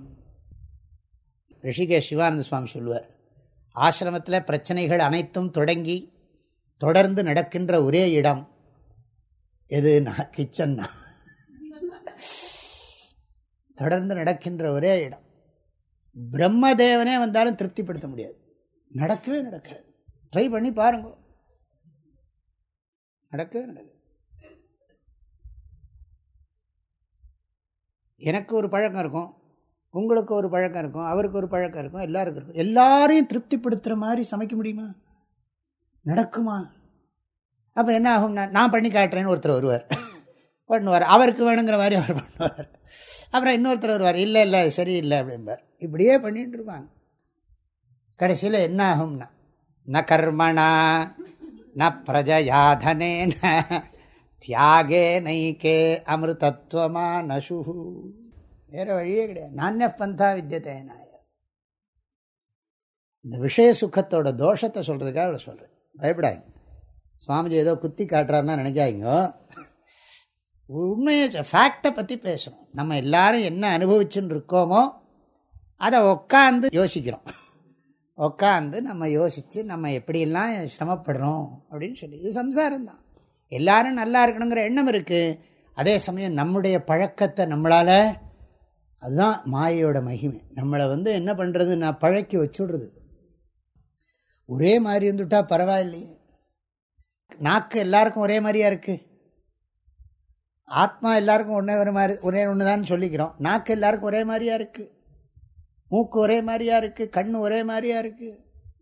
ரிஷிகேஷ் சிவானந்த சுவாமி சொல்லுவார் ஆசிரமத்தில் பிரச்சனைகள் அனைத்தும் தொடங்கி தொடர்ந்து நடக்கின்ற ஒரே இடம் எதுனா கிச்சன்னா தொடர்ந்து நடக்கின்ற ஒரே இடம். பிரம்மதேவனே வந்தாலும் திருப்திப்படுத்த முடியாது. நடக்கவே நடக்காது. ட்ரை பண்ணி பாருங்க. நடக்கவே நடக்காது. எனக்கு ஒரு பழக்கம் இருக்கும். உங்களுக்கு ஒரு பழக்கம் இருக்கும் அவருக்கு ஒரு பழக்கம் இருக்கும் எல்லாருக்கும் இருக்கும். எல்லாரையும் திருப்திப்படுத்துகிற மாதிரி சமைக்க முடியுமா? நடக்குமா? அப்போ என்ன ஆகும்னா நான் பண்ணி காட்டுறேன்னு ஒருத்தர் வருவார். பண்ணுவார். அவருக்கு வேணுங்கிற மாதிரி அவர் பண்ணுவார். அப்புறம் இன்னொருத்தர் வருவார். இல்லை இல்லை சரியில்லை அப்படின்பார் இப்படியே பண்ணிட்டு இருப்பாங்க. கடைசியில் என்ன ஆகும்னா ந கர்மணா ந பிரஜயாதனேன தியாகே நைக்கே அமிர்தத்வமா நசு வேறு வழியே கிடையாது. நானிய பந்தா வித்தியதே நாய இந்த விஷய சுகத்தோட தோஷத்தை சொல்கிறதுக்காக அவளை சொல்கிறேன் பயப்படாங்க சுவாமிஜி ஏதோ குத்தி காட்டுறாருன்னா நினைக்காங்க உண்மையை ஃபேக்டை பற்றி பேசுகிறோம் நம்ம எல்லாரும் என்ன அனுபவிச்சுன்னு இருக்கோமோ அதை உட்காந்து யோசிக்கிறோம். உட்காந்து நம்ம யோசித்து நம்ம எப்படியெல்லாம் சிரமப்படுறோம் அப்படின்னு சொல்லி. இது சம்சாரம் தான். எல்லாரும் நல்லா இருக்கணுங்கிற எண்ணம் இருக்குது அதே சமயம் நம்முடைய பழக்கத்தை நம்மளால் அதுதான் மாயையோட மகிமை. நம்மளை வந்து என்ன பண்ணுறது நான் பழக்கி வச்சுடுறது. ஒரே மாதிரி இருந்துட்டா பரவாயில்லையே. நாக்கு எல்லாருக்கும் ஒரே மாதிரியா இருக்குது ஆத்மா எல்லாருக்கும் ஒன்றே ஒரு மாதிரி ஒரே ஒன்று தான் சொல்லிக்கிறோம். நாக்கு எல்லாருக்கும் ஒரே மாதிரியா இருக்குது மூக்கு ஒரே மாதிரியா இருக்குது கண் ஒரே மாதிரியா இருக்குது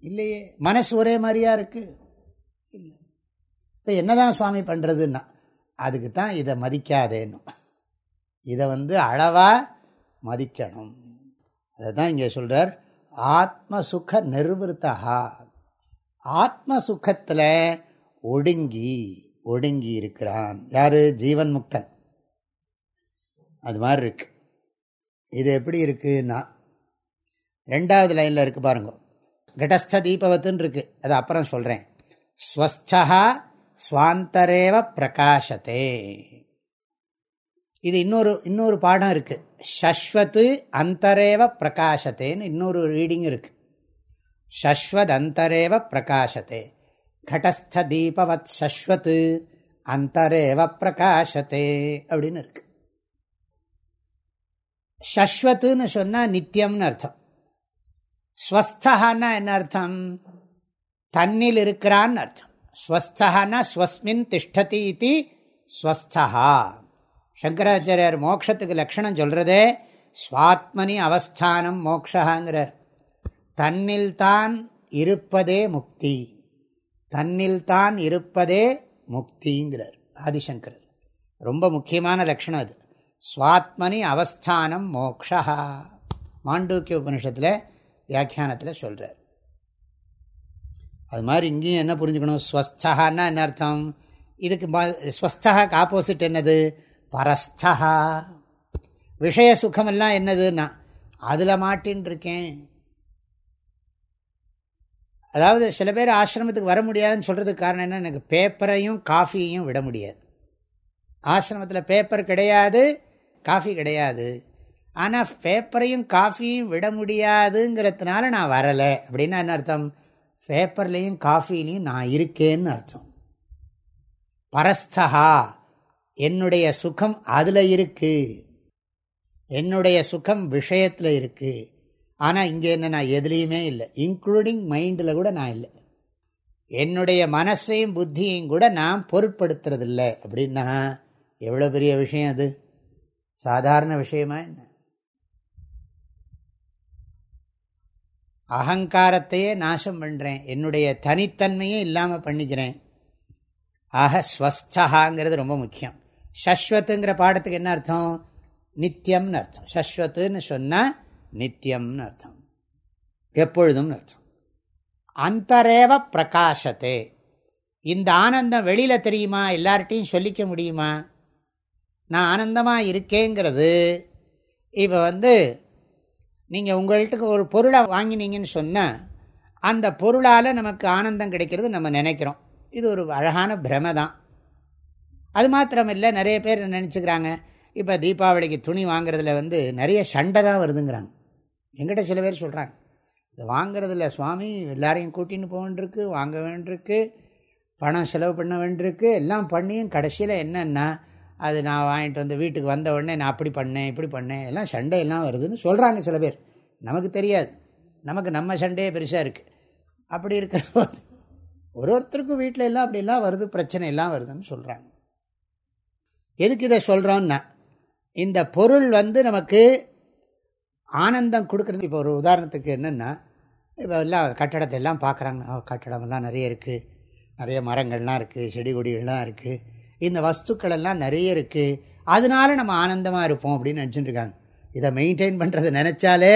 இல்லையே. மனசு ஒரே மாதிரியா இருக்குது இல்லை. இப்போ என்னதான் சுவாமி பண்ணுறதுன்னா அதுக்கு தான் இதை மதிக்காதேன்னு இதை வந்து அளவாக மதிக்கணும். அதை தான் இங்கே சொல்கிறார் ஆத்ம சுக நிர்வத்தகா ஆத்ம சுகத்தில் ஒடுங்கி ஒடுங்கி இருக்கிறான். யார்? ஜீவன் முக்தன். அது மாதிரி இருக்கு. இது எப்படி இருக்குன்னா ரெண்டாவது லைனில் இருக்குது பாருங்க. கடஸ்த தீபவத்துன்னு இருக்குது அது அப்புறம் சொல்கிறேன் ஸ்வஸ்தா ஸ்வாந்தரேவ பிரகாசத்தே இது இன்னொரு இன்னொரு பாடம் இருக்கு. ஷஸ்வத்து அந்தரேவ பிரகாசத்தேன்னு இன்னொரு ரீடிங் இருக்கு. ஷஸ்வத் அந்தரேவ பிரகாசத்தே கடஸ்த தீபவத் சஸ்வத் அந்தரேவ பிரகாசத்தே அப்படின்னு இருக்கு. ஷஸ்வத்துன்னு சொன்னால் நித்தியம்னு அர்த்தம். ஸ்வஸ்தகான்னா என்ன அர்த்தம்? தன்னில் இருக்கிறான்னு அர்த்தம். ஸ்வஸ்தகான்னா ஸ்வஸ்மின் திஷ்டதி இது ஸ்வஸ்தகா சங்கராச்சாரியார் மோக்ஷத்துக்கு லட்சணம் சொல்கிறதே ஸ்வாத்மனி அவஸ்தானம் மோக்ஷாங்கிறார் தன்னில்தான் இருப்பதே முக்தி. தன்னில்தான் இருப்பதே முக்திங்கிறார் ஆதிசங்கரர். ரொம்ப முக்கியமான லட்சணம் அது. ஸ்வாத்மனி அவஸ்தானம் மோக்ஷா மாண்டூக்கிய உபனிஷத்தில் வியாக்கியானத்தில் சொல்கிறார் அது மாதிரி இங்கேயும் என்ன புரிஞ்சுக்கணும்? ஸ்வஸ்தகான்னா என்ன அர்த்தம்? இதுக்கு ஸ்வஸ்தகாக்கு ஆப்போசிட் என்னது? பரஸ்தா விஷய சுகமெல்லாம் என்னதுன்னா அதில் மாட்டின்னு இருக்கேன் அதாவது சில பேர் ஆசிரமத்துக்கு வர முடியாதுன்னு சொல்கிறதுக்கு காரணம் என்ன எனக்கு பேப்பரையும் காஃபியையும் விட முடியாது. ஆசிரமத்தில் பேப்பர் கிடையாது காஃபி கிடையாது. ஆனால் பேப்பரையும் காஃபியும் விட முடியாதுங்கிறதுனால நான் வரலை. அப்படின்னா என்ன அர்த்தம்? பேப்பர்லேயும் காஃபிலையும் நான் இருக்கேன்னு அர்த்தம். பரஸ்தகா என்னுடைய சுகம் அதில் இருக்குது என்னுடைய சுகம் விஷயத்தில் இருக்குது ஆனால் இங்கே என்ன நான் எதுலேயுமே இல்லை. இன்க்ளூடிங் மைண்டில் கூட நான் இல்லை. என்னுடைய மனசையும் புத்தியையும் கூட நான் பொருட்படுத்துறதில்லை. அப்படின்னா எவ்வளோ பெரிய விஷயம் அது? சாதாரண விஷயமா என்ன? அகங்காரத்தையே நாசம் பண்ணுறேன் என்னுடைய தனித்தன்மையே இல்லாமல் பண்ணிக்கிறேன். ஆக ஸ்வஸ்தகாங்கிறது ரொம்ப முக்கியம். சஸ்வத்துங்கிற பாடத்துக்கு என்ன அர்த்தம்? நித்தியம்னு அர்த்தம். சஸ்வத்துன்னு சொன்னால் நித்தியம்னு அர்த்தம். எப்பொழுதும் அர்த்தம். அந்தரேவ பிரகாசத்தே இந்த ஆனந்தம் வெளியில் தெரியுமா? எல்லார்ட்டையும் சொல்லிக்க முடியுமா? நான் ஆனந்தமாக இருக்கேங்கிறது இப்போ வந்து நீங்கள் உங்கள்கிட்ட ஒரு பொருளை வாங்கினீங்கன்னு சொன்னால் அந்த பொருளால் நமக்கு ஆனந்தம் கிடைக்கிறது நம்ம நினைக்கிறோம். இது ஒரு அழகான பிரமை தான் அது மாத்திரமில்லை நிறைய பேர் நினச்சிக்கிறாங்க இப்போ தீபாவளிக்கு துணி வாங்குறதுல வந்து நிறைய சண்டை தான் வருதுங்கிறாங்க. எங்கிட்ட சில பேர் சொல்கிறாங்க இது வாங்கிறதில்ல சுவாமி எல்லாரையும் கூட்டின்னு போக வாங்க வேண்டியிருக்கு பணம் செலவு பண்ண வேண்டியிருக்கு எல்லாம் பண்ணியும் கடைசியில் என்னென்னா அது நான் வாங்கிட்டு வந்து வீட்டுக்கு வந்த உடனே நான் அப்படி பண்ணேன் இப்படி பண்ணேன் எல்லாம் சண்டை எல்லாம் வருதுன்னு சொல்கிறாங்க சில பேர். நமக்கு தெரியாது. நமக்கு நம்ம சண்டையே பெருசாக இருக்குது அப்படி இருக்கிற ஒரு ஒருத்தருக்கும் வீட்டில் எல்லாம் அப்படிலாம் வருது பிரச்சனை எல்லாம் வருதுன்னு சொல்கிறாங்க எதுக்கு இதை சொல்கிறோன்னா இந்த பொருள் வந்து நமக்கு ஆனந்தம் கொடுக்குறது. இப்போ ஒரு உதாரணத்துக்கு என்னென்னா இப்போ எல்லாம் கட்டடத்தை எல்லாம் பார்க்குறாங்க கட்டடமெல்லாம் நிறைய இருக்குது நிறைய மரங்கள்லாம் இருக்குது செடி கொடிகள்லாம் இருக்குது இந்த வஸ்துக்கள் எல்லாம் நிறைய இருக்குது அதனால நம்ம ஆனந்தமாக இருப்போம் அப்படின்னு நினச்சிட்டு இருக்காங்க. இதை மெயின்டைன் பண்ணுறதை நினச்சாலே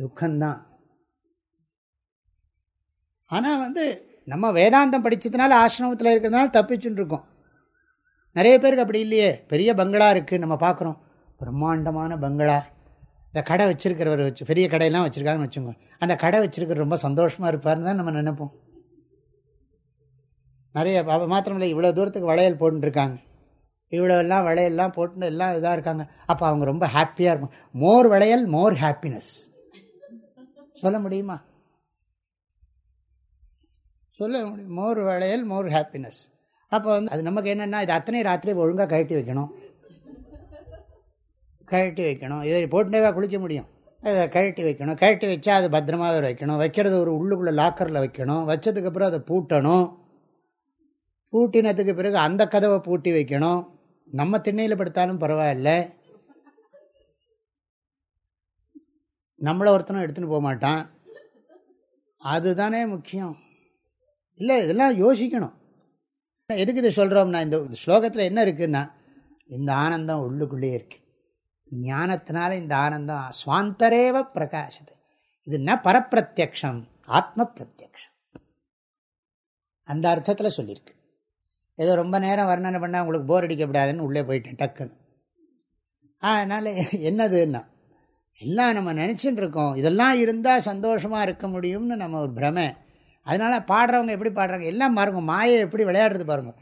துக்கம்தான். ஆனால் வந்து நம்ம வேதாந்தம் படித்ததுனால ஆசிரமத்தில் இருக்கிறதுனால தப்பிச்சுட்டு இருக்கோம். நிறைய பேருக்கு அப்படி இல்லையே. பெரிய பங்களா இருக்குது நம்ம பார்க்குறோம். பிரம்மாண்டமான பங்களா. இந்த கடை வச்சுருக்கிறவர் வச்சு பெரிய கடையெல்லாம் வச்சுருக்காங்கன்னு வச்சுக்கோங்க. அந்த கடை வச்சுருக்கிற ரொம்ப சந்தோஷமாக இருப்பார்னு தான் நம்ம நினைப்போம். நிறைய மாத்திரமில்லை இவ்வளோ தூரத்துக்கு வளையல் போட்டுருக்காங்க. இவ்வளோ எல்லாம் வளையல்லாம் போட்டு எல்லாம் இதாக இருக்காங்க. அப்போ அவங்க ரொம்ப ஹாப்பியாக இருக்கும். மோர் வளையல் மோர் ஹாப்பினஸ் சொல்ல முடியுமா? சொல்ல முடியும். மோர் வளையல் மோர் ஹாப்பினஸ் அப்போ வந்து அது நமக்கு என்னென்னா இது அத்தனை ராத்திரி ஒழுங்காக கழட்டி வைக்கணும். கழட்டி வைக்கணும். இதை போட்டுனேவா குளிக்க முடியும். அதை கழட்டி வைக்கணும். கழட்டி வச்சா அது பத்திரமாக வைக்கணும். வைக்கிறது ஒரு உள்ளுக்குள்ளே லாக்கரில் வைக்கணும். வச்சதுக்கப்புறம் அதை பூட்டணும். பூட்டினதுக்கு பிறகு அந்த கதவை பூட்டி வைக்கணும். நம்ம திண்ணையில் படுத்தாலும் பரவாயில்ல. நம்மளை ஒருத்தனும் எடுத்துன்னு போக மாட்டான். அதுதானே முக்கியம். இல்லை இதெல்லாம் யோசிக்கணும். எதுக்கு இது சொல்கிறோம்னா இந்த ஸ்லோகத்தில் என்ன இருக்குன்னா இந்த ஆனந்தம் உள்ளுக்குள்ளேயே இருக்கு. ஞானத்தினால இந்த ஆனந்தம் சுவாந்தரேவ பிரகாஷது இது ந பரப்பிரத்யக்ஷம்? ஆத்ம பிரத்யக்ஷம் அந்த அர்த்தத்தில் சொல்லியிருக்கு. ஏதோ ரொம்ப நேரம் வர்ணனை பண்ணால் உங்களுக்கு போர் அடிக்கப்படாதுன்னு உள்ளே போயிட்டேன் டக்குன்னு. அதனால் என்னதுன்னா எல்லாம் நம்ம நினச்சின்னு இருக்கோம். இதெல்லாம் இருந்தால் சந்தோஷமாக இருக்க முடியும்னு நம்ம ஒரு பிரமை. அதனால் பாடுறவங்க எப்படி பாடுறாங்க? எல்லாம் பாருங்கள் மாயை எப்படி விளையாடுறது பாருங்க.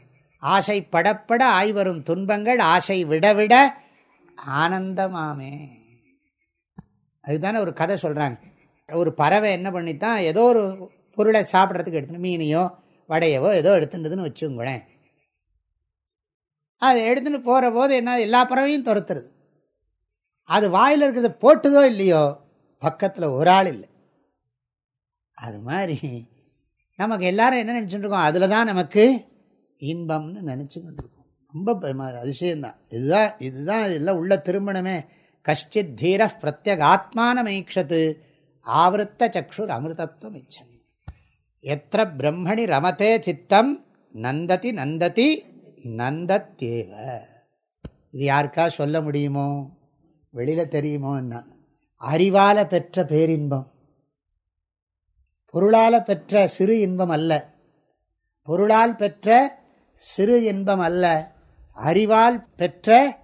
ஆசை படப்பட ஆய்வரும் துன்பங்கள் ஆசை விட விட ஆனந்தமாமே. அதுதானே ஒரு கதை சொல்கிறாங்க ஒரு பறவை என்ன பண்ணித்தான் ஏதோ ஒரு பொருளை சாப்பிட்றதுக்கு எடுத்துன்னு மீனையோ வடையவோ ஏதோ எடுத்துட்டுதுன்னு வச்சுங்களேன் அது எடுத்துன்னு போகிற போது என்ன எல்லா பறவையும் துரத்துறது. அது வாயில் இருக்கிறத போட்டுதோ இல்லையோ பக்கத்தில் ஒரு ஆள் இல்லை. அது மாதிரி நமக்கு எல்லாரும் என்ன நினச்சிட்டு இருக்கோம் அதில் தான் நமக்கு இன்பம்னு நினச்சி கொண்டிருக்கோம் ரொம்ப அதிசயம்தான். இதுதான் இதுதான் இதெல்லாம் உள்ள திருமணமே. கஷ்டித் தீர பிரத்யேக ஆத்மானமைக்ஷத்து ஆவருத்த சக்ஷுர் அமிர்தத்துவம் இச்சன் எத்த பிரம்மணி ரமத்தே சித்தம் நந்ததி நந்ததி நந்தத்தேவ. இது யாருக்கா சொல்ல முடியுமோ? வெளியில் தெரியுமோன்னா? அறிவால பெற்ற பேரின்பம். பொருளால் பெற்ற சிறு இன்பம் அல்ல. பொருளால் பெற்ற சிறு இன்பம் அல்ல. அறிவால் பெற்ற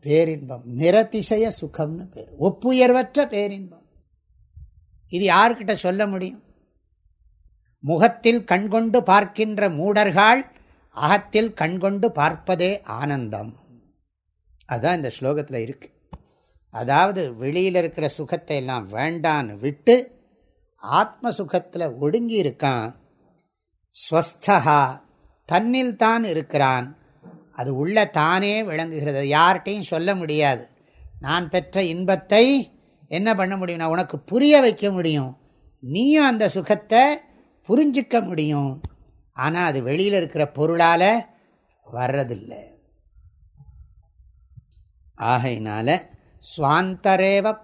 பேரின்பம். நிறத்திசைய சுகம்னு பேர். ஒப்புயர்வற்ற பேரின்பம். இது யார்கிட்ட சொல்ல முடியும்? முகத்தில் கண்கொண்டு பார்க்கின்ற மூடர்கள் அகத்தில் கண்கொண்டு பார்ப்பதே ஆனந்தம். அதுதான் இந்த ஸ்லோகத்தில் இருக்கு. அதாவது வெளியில் இருக்கிற சுகத்தை எல்லாம் வேண்டான்னு விட்டு ஆத்ம சுகத்தில் ஒடுங்கி இருக்கான் ஸ்வஸ்தகா தன்னில் தான் இருக்கிறான். அது உள்ள தானே விளங்குகிறது. யார்கிட்டையும் சொல்ல முடியாது. நான் பெற்ற இன்பத்தை என்ன பண்ண முடியும்? நான் உனக்கு புரிய வைக்க முடியும். நீயும் அந்த சுகத்தை புரிஞ்சிக்க முடியும். ஆனால் அது வெளியில் இருக்கிற பொருளால் வர்றதில்லை. ஆகையினால சுவாந்தரேவ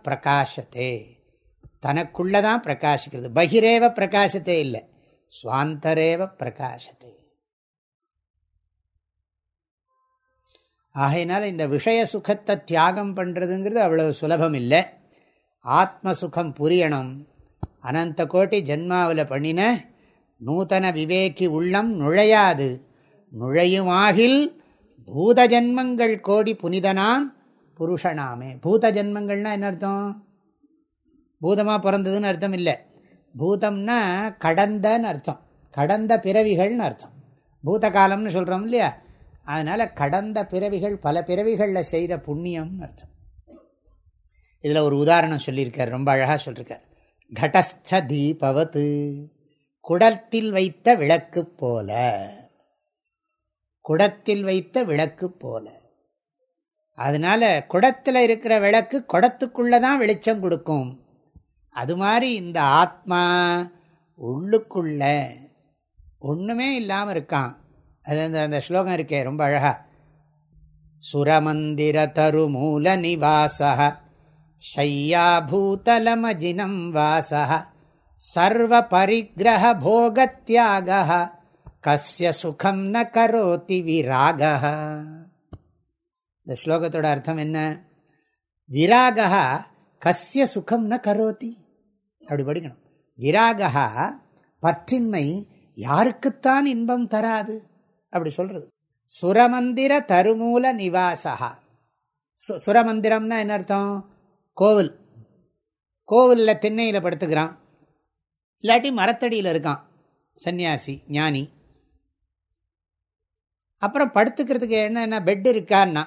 தனக்குள்ளே தான் பிரகாசிக்கிறது. பகிரேவ பிரகாசத்தே இல்லை. சுவாந்தரேவ பிரகாசத்தை. ஆகையினால இந்த விஷய சுகத்தை தியாகம் பண்ணுறதுங்கிறது அவ்வளவு சுலபம் இல்லை. ஆத்ம சுகம் புரியணும். அனந்த கோட்டி ஜென்மாவில் பண்ணின நூதன விவேக்கி உள்ளம் நுழையாது. நுழையுமாகில் பூத ஜென்மங்கள் கோடி புனிதனாம் புருஷனாமே. பூத ஜென்மங்கள்னா என்ன அர்த்தம்? பூதமாக பிறந்ததுன்னு அர்த்தம் இல்லை. பூதம்னா கடந்தன்னு அர்த்தம். கடந்த பிறவிகள்னு அர்த்தம். பூத காலம்னு சொல்கிறோம் இல்லையா? அதனால் கடந்த பிறவிகள் பல பிறவிகளில் செய்த புண்ணியம்னு அர்த்தம். இதில் ஒரு உதாரணம் சொல்லியிருக்கார் ரொம்ப அழகாக சொல்லியிருக்கார் கடஸ்த தீபவத்து குடத்தில் வைத்த விளக்கு போல குடத்தில் வைத்த விளக்கு போல. அதனால குடத்தில் இருக்கிற விளக்கு குடத்துக்குள்ளே தான் வெளிச்சம் கொடுக்கும். அது மாதிரி இந்த ஆத்மா உள்ளுக்குள்ள ஒன்றுமே இல்லாமல் இருக்கான். அது அந்த அந்த ஸ்லோகம் இருக்கே ரொம்ப அழகா. சுரமந்திர தருமூல நிவாச ஷையாபூதலமஜினம் வாச சர்வ பரிகிரக போகத்தியாக கஸ்ய சுகம் ந கரோதி விராக இந்த ஸ்லோகத்தோட அர்த்தம் என்ன? விராகா கஸ்ய சுகம் ந கரோதி. அப்படி படிக்கணும். விராகா பற்றின்மை யாருக்குத்தான் இன்பம் தராது? அப்படி சொல்றது. சுரமந்திர தருமூல நிவாசகா சுரமந்திரம்னா என்ன அர்த்தம்? கோவில். கோவிலில் திண்ணையில் படுத்துக்கிறான். இல்லாட்டி மரத்தடியில் இருக்கான். சன்னியாசி ஞானி. அப்புறம் படுத்துக்கிறதுக்கு என்ன என்ன பெட் இருக்கான்னா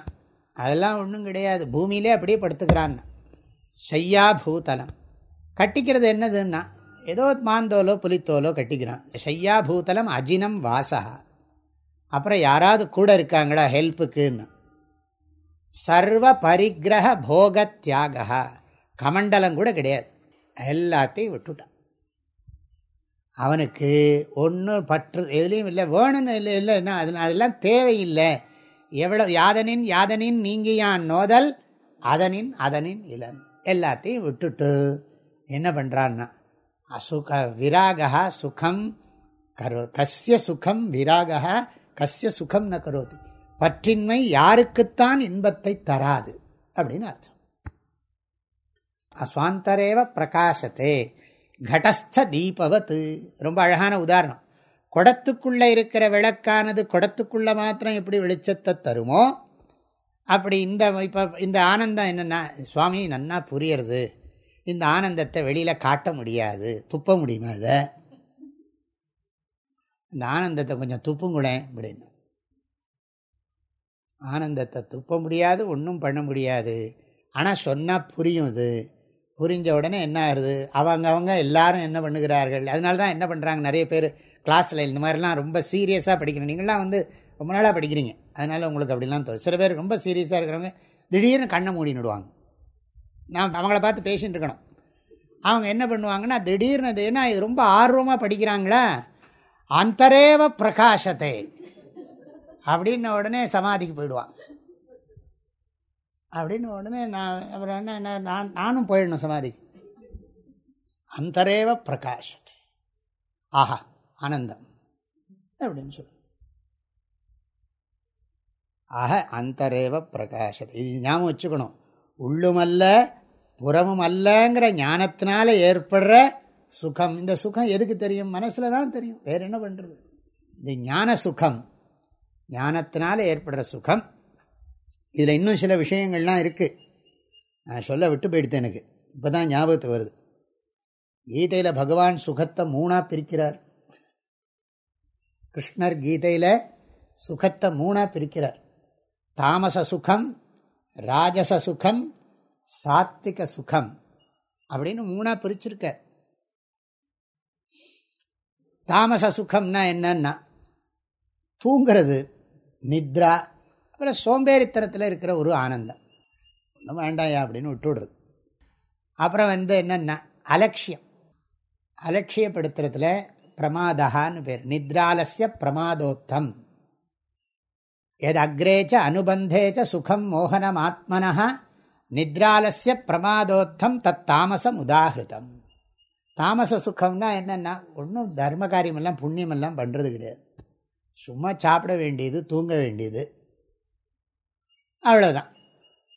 அதெல்லாம் ஒன்றும் கிடையாது. பூமியிலே அப்படியே படுத்துக்கிறான்னா. ஷையா பூதலம். கட்டிக்கிறது என்னதுன்னா ஏதோ மாந்தோலோ புலித்தோலோ கட்டிக்கிறான் ஷையா பூதலம் அஜினம் வாசா அப்புறம் யாராவது கூட இருக்காங்களா ஹெல்ப்புக்குன்னு. சர்வ பரிகிரக போக தியாகா கமண்டலம் கூட கிடையாது. எல்லாத்தையும் விட்டுட்டான். அவனுக்கு ஒன்றும் பற்று எதுலேயும் இல்லை. வேணும்னு இல்லை இல்லை என்ன அதில் அதெல்லாம் தேவையில்லை. எவ்வளோ யாதனின் யாதனின் நீங்கியான் நோதல் அதனின் அதனின் இளன் எல்லாத்தையும் விட்டுட்டு என்ன பண்ணுறான்னா அசுக விராகா சுகம் கரோ கசிய சுகம் விராகா கசிய சுகம் ந கரோதி. பற்றின்மை யாருக்குத்தான் இன்பத்தை தராது அப்படின்னு அர்த்தம். அஸ்வாந்தரேவ பிரகாசத்தே கடஸ்த தீபவத்து ரொம்ப அழகான உதாரணம். குடத்துக்குள்ளே இருக்கிற விளக்கானது குடத்துக்குள்ளே மாத்திரம் எப்படி வெளிச்சத்தை தருமோ அப்படி இந்த இப்போ இந்த ஆனந்தம் என்னென்னா சுவாமி நன்னா புரியறது. இந்த ஆனந்தத்தை வெளியில் காட்ட முடியாது. துப்ப முடியுமா அதை இந்த ஆனந்தத்தை கொஞ்சம் துப்புங்குடேன் அப்படின்னு. ஆனந்தத்தை துப்ப முடியாது ஒன்றும் பண்ண முடியாது. ஆனால் சொன்னால் புரியும் இது புரிஞ்ச உடனே என்ன ஆகுது? அவங்க அவங்க எல்லாரும் என்ன பண்ணுகிறார்கள்? அதனால தான் என்ன பண்ணுறாங்க நிறைய பேர் கிளாஸில் இந்த மாதிரிலாம் ரொம்ப சீரியஸாக படிக்கிறேன் நீங்களாம் வந்து ரொம்ப நாளாக படிக்கிறீங்க. அதனால் உங்களுக்கு அப்படிலாம் தோணும் சில பேர் ரொம்ப சீரியஸாக இருக்கிறவங்க திடீர்னு கண்ணை மூடினுடுவாங்க நான் அவங்கள பார்த்து பேசிகிட்டு இருக்கணும். அவங்க என்ன பண்ணுவாங்கன்னா திடீர்னு அது ஏன்னா இது ரொம்ப ஆர்வமாக படிக்கிறாங்களா அந்தரேவ பிரகாசத்தை அப்படின்ன உடனே சமாதிக்கு போயிடுவான். அப்படின்னு உடனே நான் அப்புறம் என்ன என்ன நான் நானும் போயிடணும் சமாதிக்கு. அந்தரேவ பிரகாசத்தை ஆஹா ஆனந்தம் அப்படின்னு சொல்லு. ஆக அந்தரேவ பிரகாசத்தை இது ஞாபகம் வச்சுக்கணும். உள்ளுமல்ல புறமும் அல்லங்கிற ஞானத்தினால ஏற்படுற சுகம். இந்த சுகம் எதுக்கு தெரியும்? மனசில் தான் தெரியும். வேறு என்ன பண்ணுறது இது ஞான சுகம் ஞானத்தினால ஏற்படுற சுகம். இதில் இன்னும் சில விஷயங்கள்லாம் இருக்குது நான் சொல்ல விட்டு போயிடுத்து எனக்கு. இப்போ தான் ஞாபகத்து வருது. கீதையில் பகவான் சுகத்தை மூணாக பிரிக்கிறார். கிருஷ்ணர் கீதையில் சுகத்தை மூணாக பிரிக்கிறார். தாமச சுகம் ராஜச சுகம் சாத்விக சுகம் அப்படின்னு மூணாக பிரிச்சிருக்க. தாமச சுகம்னா என்னன்னா தூங்கிறது நித்ரா அப்புறம் சோம்பேறித்தனத்தில் இருக்கிற ஒரு ஆனந்தம். ஒன்றும் வேண்டாயா அப்படின்னு விட்டுவிடுறது அப்புறம் வந்து என்னென்னா அலட்சியம். அலட்சியப்படுத்துறதுல பிரமாதகான்னு பேர். நித்ராலசிய பிரமாதோத்தம். எது அக்ரேச்ச அனுபந்தேச்ச சுகம் மோகனம் ஆத்மனா நித்ராலசிய பிரமாதோத்தம் தத் தாமசம் உதாகிருதம் தாமச சுகம்னா என்னென்னா ஒன்றும் தர்ம காரியமெல்லாம் புண்ணியமெல்லாம் பண்ணுறது கிடையாது. சும்மா சாப்பிட வேண்டியது தூங்க வேண்டியது. அவ்வளோதான்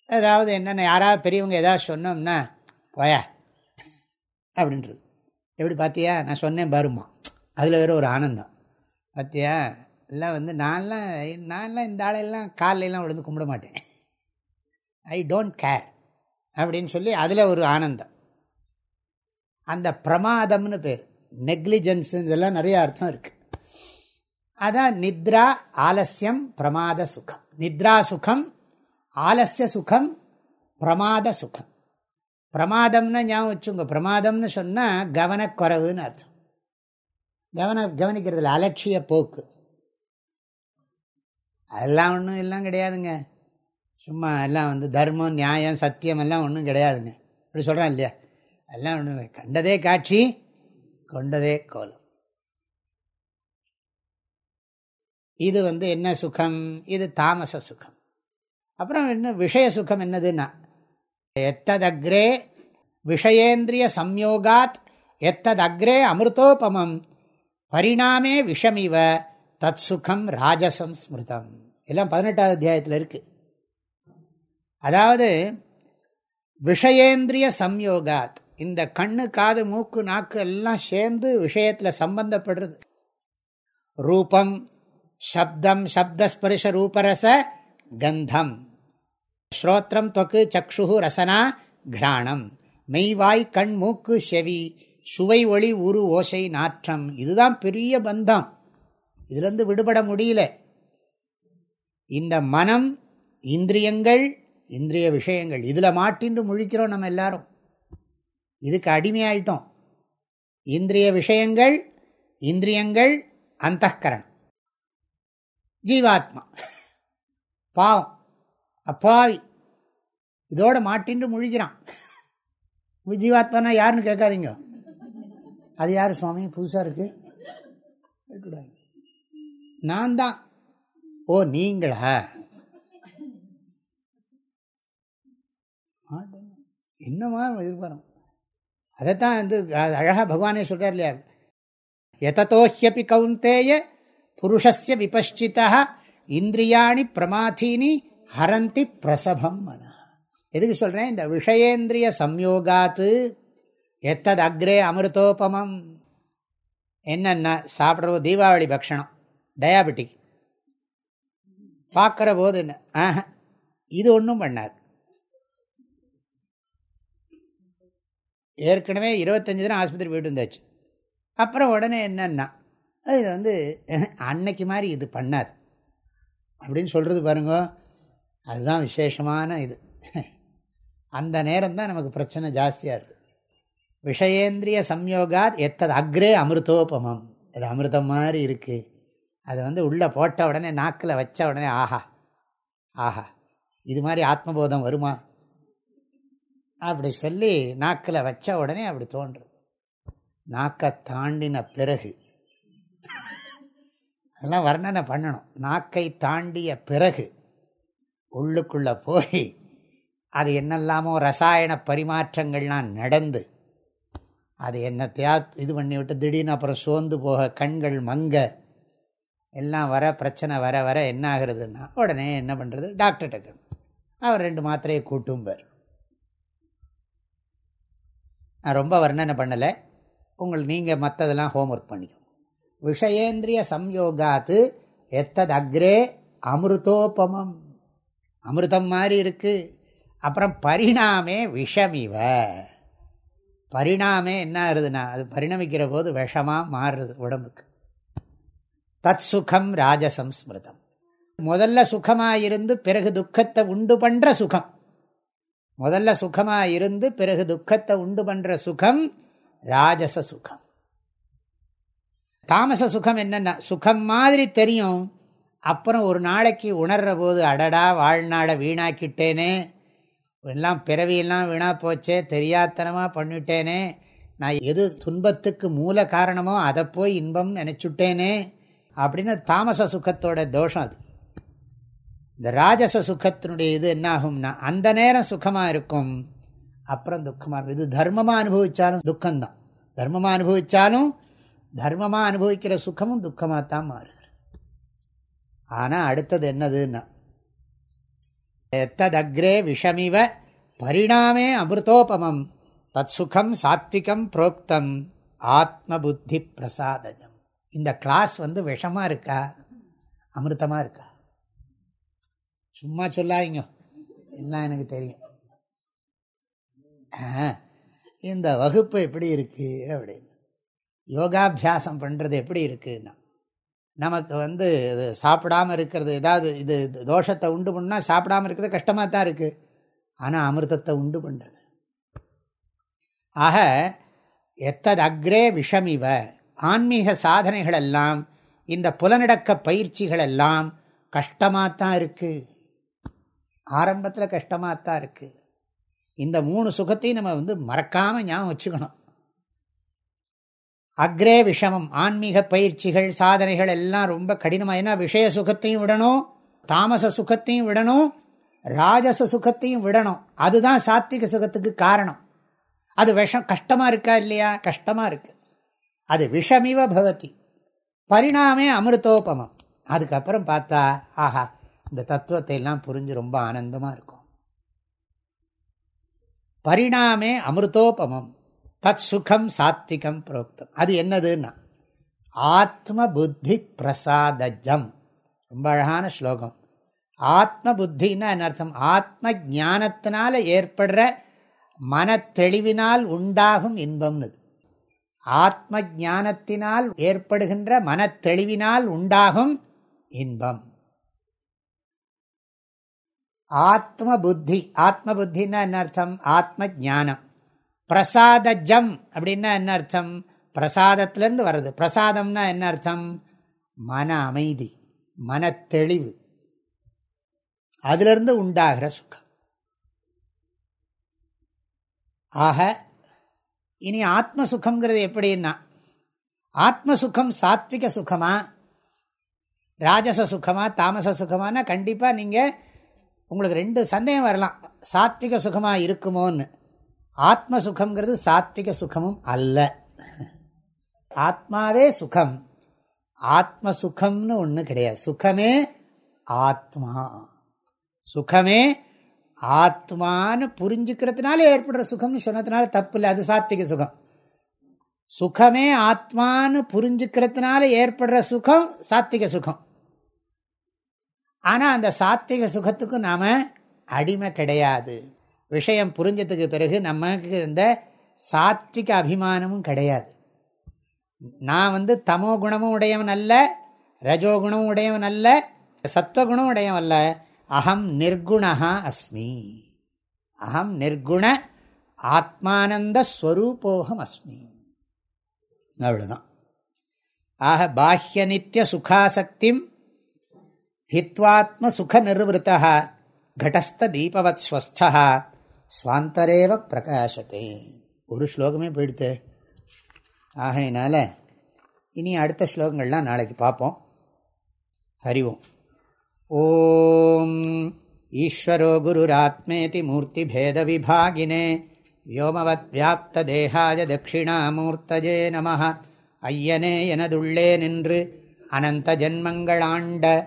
ஏதாவது என்னென்ன யாராவது பெரியவங்க ஏதாவது சொன்னோம்னா போய அப்படின்றது. எப்படி பார்த்தியா நான் சொன்னேன் பருமா அதில் வேறு ஒரு ஆனந்தம். பார்த்தியா எல்லாம் வந்து நான்லாம் நான்லாம் இந்த ஆளையெல்லாம் காலையெல்லாம் விழுந்து கும்பிட மாட்டேன். ஐ டோன்ட் கேர் அப்படின்னு சொல்லி அதில் ஒரு ஆனந்தம். அந்த பிரமாதம்னு பேர். நெக்லிஜென்ஸ் இதெல்லாம் நிறைய அர்த்தம் இருக்குது அதான் நித்ரா ஆலசியம் பிரமாத சுகம். நித்ரா சுகம் ஆலசிய சுகம் பிரமாத சுகம். பிரமாதம்னா ஞாபகம் வச்சுங்க பிரமாதம்னு சொன்னால் கவனக்குறவுன்னு அர்த்தம். கவன கவனிக்கிறதுல அலட்சிய போக்கு. அதெல்லாம் ஒன்றும் எல்லாம் கிடையாதுங்க. சும்மா எல்லாம் வந்து தர்மம் நியாயம் சத்தியம் எல்லாம் ஒன்றும் கிடையாதுங்க. இப்படி சொல்கிறான் இல்லையா? எல்லாம் ஒன்று கண்டதே காட்சி கொண்டதே கோலம். இது வந்து என்ன சுகம்? இது தாமச சுகம். அப்புறம் என்ன விஷய சுகம் என்னதுன்னா எத்ததக்ரே விஷயேந்திரிய சம்யோகாத் எத்ததக்ரே அமிர்தோபமம் பரிணாமே விஷமிவ தத் சுகம் ராஜசம் ஸ்மிருதம். எல்லாம் பதினெட்டாவது அத்தியாயத்தில் இருக்குது அதாவது விஷயேந்திரிய சம்யோகாத். இந்த கண்ணு காது மூக்கு நாக்கு எல்லாம் சேர்ந்து விஷயத்தில் சம்பந்தப்படுறது. ரூபம் சப்தம் சப்தஸ்பரிச ரூபரச கந்தம். ஸ்ரோத்திரம் தொக்கு சக்ஷு ரசனா கிராணம். மெய்வாய் கண் மூக்கு செவி. சுவை ஒளி உரு ஓசை நாற்றம். இதுதான் பெரிய பந்தம். இதுலேருந்து விடுபட முடியல. இந்த மனம் இந்திரியங்கள் இந்திரிய விஷயங்கள். இதில் மாட்டின்று முழிக்கிறோம் நம்ம எல்லாரும். இதுக்கு அடிமையாயிட்டோம். இந்திரிய விஷயங்கள் இந்திரியங்கள் அந்த கரணம் ஜீவாத்மா. பாவம். அப்பாவி. இதோட மாட்டின்று முழிக்கிறான். ஜீவாத்மானா யாருன்னு கேட்காதீங்க. அது யார் சுவாமி? புதுசாக இருக்கு. நான் தான் ஓ நீங்களா? என்னமா எதிர்பாரம். அதைத்தான் வந்து அழகாக பகவானே சொல்கிறார் இல்லையா எதத்தோஹியப்பி கவுந்தேய புருஷஸ்ய விபஷ்சிதா இந்திரியாணி பிரமாதீனி ஹரந்தி பிரசபம் மன எதுக்கு சொல்கிறேன் இந்த விஷயேந்திரிய சம்யோகாத்து எத்தது அக்ரே அமிர்தோபமம். என்னென்ன சாப்பிட்ற தீபாவளி பக்ஷணம் டயாபெட்டிக். பார்க்குற போது என்ன? இது ஒன்றும் பண்ணாது. ஏற்கனவே இருபத்தஞ்சி தினம் ஆஸ்பத்திரி போயிட்டு வந்தாச்சு. அப்புறம் உடனே என்னன்னா இது வந்து அன்னைக்கு மாதிரி இது பண்ணாது. அப்படின்னு சொல்கிறது பாருங்க அதுதான் விசேஷமான இது. அந்த நேரம் தான் நமக்கு பிரச்சனை ஜாஸ்தியாக இருக்குது விஷயேந்திரிய சம்யோகாத் எத்தது அக்ரே அமிர்தோபமம். அது அமிர்தம் மாதிரி இருக்குது அதை வந்து உள்ளே போட்ட உடனே நாக்கில் வச்ச உடனே ஆஹா ஆஹா இது மாதிரி ஆத்மபோதம் வருமா? அப்படி சொல்லி நாக்கில் வச்ச உடனே அப்படி தோன்றும். நாக்கை தாண்டின பிறகு. அதெல்லாம் வர்ணனை பண்ணணும். நாக்கை தாண்டிய பிறகு உள்ளுக்குள்ளே போய் அது என்னெல்லாமோ ரசாயன பரிமாற்றங்கள்லாம் நடந்து அது என்னத்தையா இது பண்ணி விட்டு திடீர்னு அப்புறம் சோர்ந்து போக கண்கள் மங்க எல்லாம் வர பிரச்சனை வர வர என்ன ஆகுறதுன்னா உடனே என்ன பண்ணுறது டாக்டர்கிட்ட அவர் ரெண்டு மாத்திரையை கூட்டும்பார். நான் ரொம்ப வர்ணனை பண்ணலை? உங்கள் நீங்கள் மற்றதெல்லாம் ஹோம்ஒர்க் பண்ணிக்கும் விஷயேந்திரிய சம்யோகாத்து எத்தது அக்ரே அமிர்தோபமம். அமிர்தம் மாதிரி இருக்குது அப்புறம் பரிணாமே விஷமிவ. பரிணாமே என்ன ஆகுதுன்னா அது பரிணமிக்கிற போது விஷமாக மாறுறது உடம்புக்கு. தத் சுகம் ராஜசம்ஸ்மிருதம் முதல்ல சுகமாக இருந்து பிறகு துக்கத்தை உண்டு பண்ணுற சுகம். முதல்ல சுகமாக இருந்து பிறகு துக்கத்தை உண்டு பண்ணுற சுகம் ராஜச சுகம். தாமச சுகம் என்னென்னா சுகம் மாதிரி தெரியும். அப்புறம் ஒரு நாளைக்கு உணர்கிற போது அடடா வாழ்நாளை வீணாக்கிட்டேனே. எல்லாம் பிறவியெல்லாம் வீணாக போச்சே தெரியாத்தனமாக பண்ணிட்டேனே. நான் எது துன்பத்துக்கு மூல காரணமோ அதை போய் இன்பம் நினச்சுட்டேனே. அப்படின்னு தாமச சுகத்தோட தோஷம் அது. இந்த ராஜச சுகத்தினுடைய இது என்ன ஆகும்னா அந்த நேரம் சுகமாக இருக்கும் அப்புறம் துக்கமாக இருக்கும். இது தர்மமாக அனுபவித்தாலும் துக்கம்தான். தர்மமாக அனுபவித்தாலும் தர்மமாக அனுபவிக்கிற சுகமும் துக்கமாக தான் மாறுகிறது. ஆனால் அடுத்தது என்னதுன்னா எத்ததக்ரே விஷமிவ பரிணாமே அமிர்தோபமம் தத் சுகம் சாத்விகம் புரோக்தம் ஆத்ம புத்தி பிரசாதஜம். இந்த கிளாஸ் வந்து விஷமாக இருக்கா? அமிர்தமாக இருக்கா? சும்மா சொல்லாதீங்க. எல்லாம் எனக்கு தெரியும். இந்த வகுப்பு எப்படி இருக்குது அப்படின்னு. யோகாபியாசம் பண்ணுறது எப்படி இருக்குன்னா நமக்கு வந்து இது சாப்பிடாமல் இருக்கிறது ஏதாவது இது தோஷத்தை உண்டு பண்ணால் சாப்பிடாமல் இருக்கிறது கஷ்டமாக தான் இருக்குது ஆனால் அமிர்தத்தை உண்டு பண்ணுறது ஆக எத்தது அக்ரே விஷமிவ. ஆன்மீக சாதனைகள் எல்லாம் இந்த புலநடக்க பயிற்சிகள் எல்லாம் கஷ்டமாக தான் இருக்குது ஆரம்பத்தில் கஷ்டமாக தான் இருக்குது இந்த மூணு சுகத்தையும் நம்ம வந்து மறக்காமல் ஞாபகம் வச்சுக்கணும். அக்ரே விஷமம் ஆன்மீக பயிற்சிகள் சாதனைகள் எல்லாம் ரொம்ப கடினமாக ஏன்னா விஷய சுகத்தையும் விடணும் தாமச சுகத்தையும் விடணும் ராஜச சுகத்தையும் விடணும். அதுதான் சாத்விக சுகத்துக்கு காரணம். அது விஷம் கஷ்டமாக இருக்கா இல்லையா? கஷ்டமாக இருக்கு. அது விஷமிவ பவதி. பரிணாமே அமிர்தோபமம். அதுக்கப்புறம் பார்த்தா ஆஹா இந்த தத்துவத்தை எல்லாம் புரிஞ்சு ரொம்ப ஆனந்தமாக இருக்கும். பரிணாமே அமிர்தோபமம் தத் சுகம் சாத்விகம் புரோக்தம். அது என்னதுன்னா ஆத்ம புத்தி பிரசாதஜம். ரொம்ப அழகான ஸ்லோகம். ஆத்ம புத்தின்னா என்ன அர்த்தம்? ஆத்ம ஜானத்தினால ஏற்படுற மன தெளிவினால் உண்டாகும் இன்பம்னு ஆத்ம ஜானத்தினால் ஏற்படுகின்ற மன தெளிவினால் உண்டாகும் இன்பம். ஆத்ம புத்தி ஆத்ம புத்தின்னா என்ன அர்த்தம்? ஆத்ம ஜானம் பிரசாத ஜம் அப்படின்னா என்ன அர்த்தம்? பிரசாதத்திலேருந்து வர்றது. பிரசாதம்னா என்ன அர்த்தம்? மன அமைதி மன தெளிவு அதிலிருந்து உண்டாகிற சுகம். ஆக இனி ஆத்ம சுகம்ங்கிறது எப்படின்னா ஆத்ம சுகம் சாத்விக சுகமா? ராஜச சுகமா தாமச சுகமானா கண்டிப்பாக நீங்கள் உங்களுக்கு ரெண்டு சந்தேகம் வரலாம். சாத்விக சுகமாக இருக்குமோன்னு. ஆத்ம சுகங்கிறது சாத்விக சுகமும் அல்ல. ஆத்மாவே சுகம். ஆத்ம சுகம்னு ஒன்று கிடையாது. சுகமே ஆத்மா. சுகமே ஆத்மான்னு புரிஞ்சுக்கிறதுனால ஏற்படுற சுகம்னு சொன்னதுனால தப்பு இல்லை. அது சாத்விக சுகம். சுகமே ஆத்மான்னு புரிஞ்சுக்கிறதுனால ஏற்படுற சுகம் சாத்விக சுகம். ஆனால் அந்த சாத்விக சுகத்துக்கும் நாம் அடிமை கிடையாது. விஷயம் புரிஞ்சதுக்கு பிறகு நமக்கு இந்த சாத்விக அபிமானமும் கிடையாது. நான் வந்து தமோ குணமும் உடையவன் அல்ல ரஜோகுணமும் உடையவன் அல்ல சத்வகுணம் உடையவன் அல்ல அகம் நிர்குணா அஸ்மி. அகம் நிர்குண ஆத்மானந்த ஸ்வரூபோகம் அஸ்மி. அவ்வளோதான் ஆக பாஹ்ய நித்திய சுகாசக்திம் ஹித்வாத்ம சுக நிர்வத்தா கடஸ்த தீபவத் ஸ்வஸ்தா சுவாந்தரேவ பிரகாசத்தை ஒரு ஸ்லோகமே போயிடுத்து. ஆகையினால இனி அடுத்த ஸ்லோகங்கள்லாம் நாளைக்கு பார்ப்போம். ஹரிவோம். ஓம் ஈஸ்வரோ குருராத்மேதி மூர்த்தி பேத விபாகினே வோமவத் வியாப்த தேகாய தட்சிணாமூர்த்தஜே நம. ஐயனே எனதுள்ளே நின்று அனந்த ஜென்மங்களாண்ட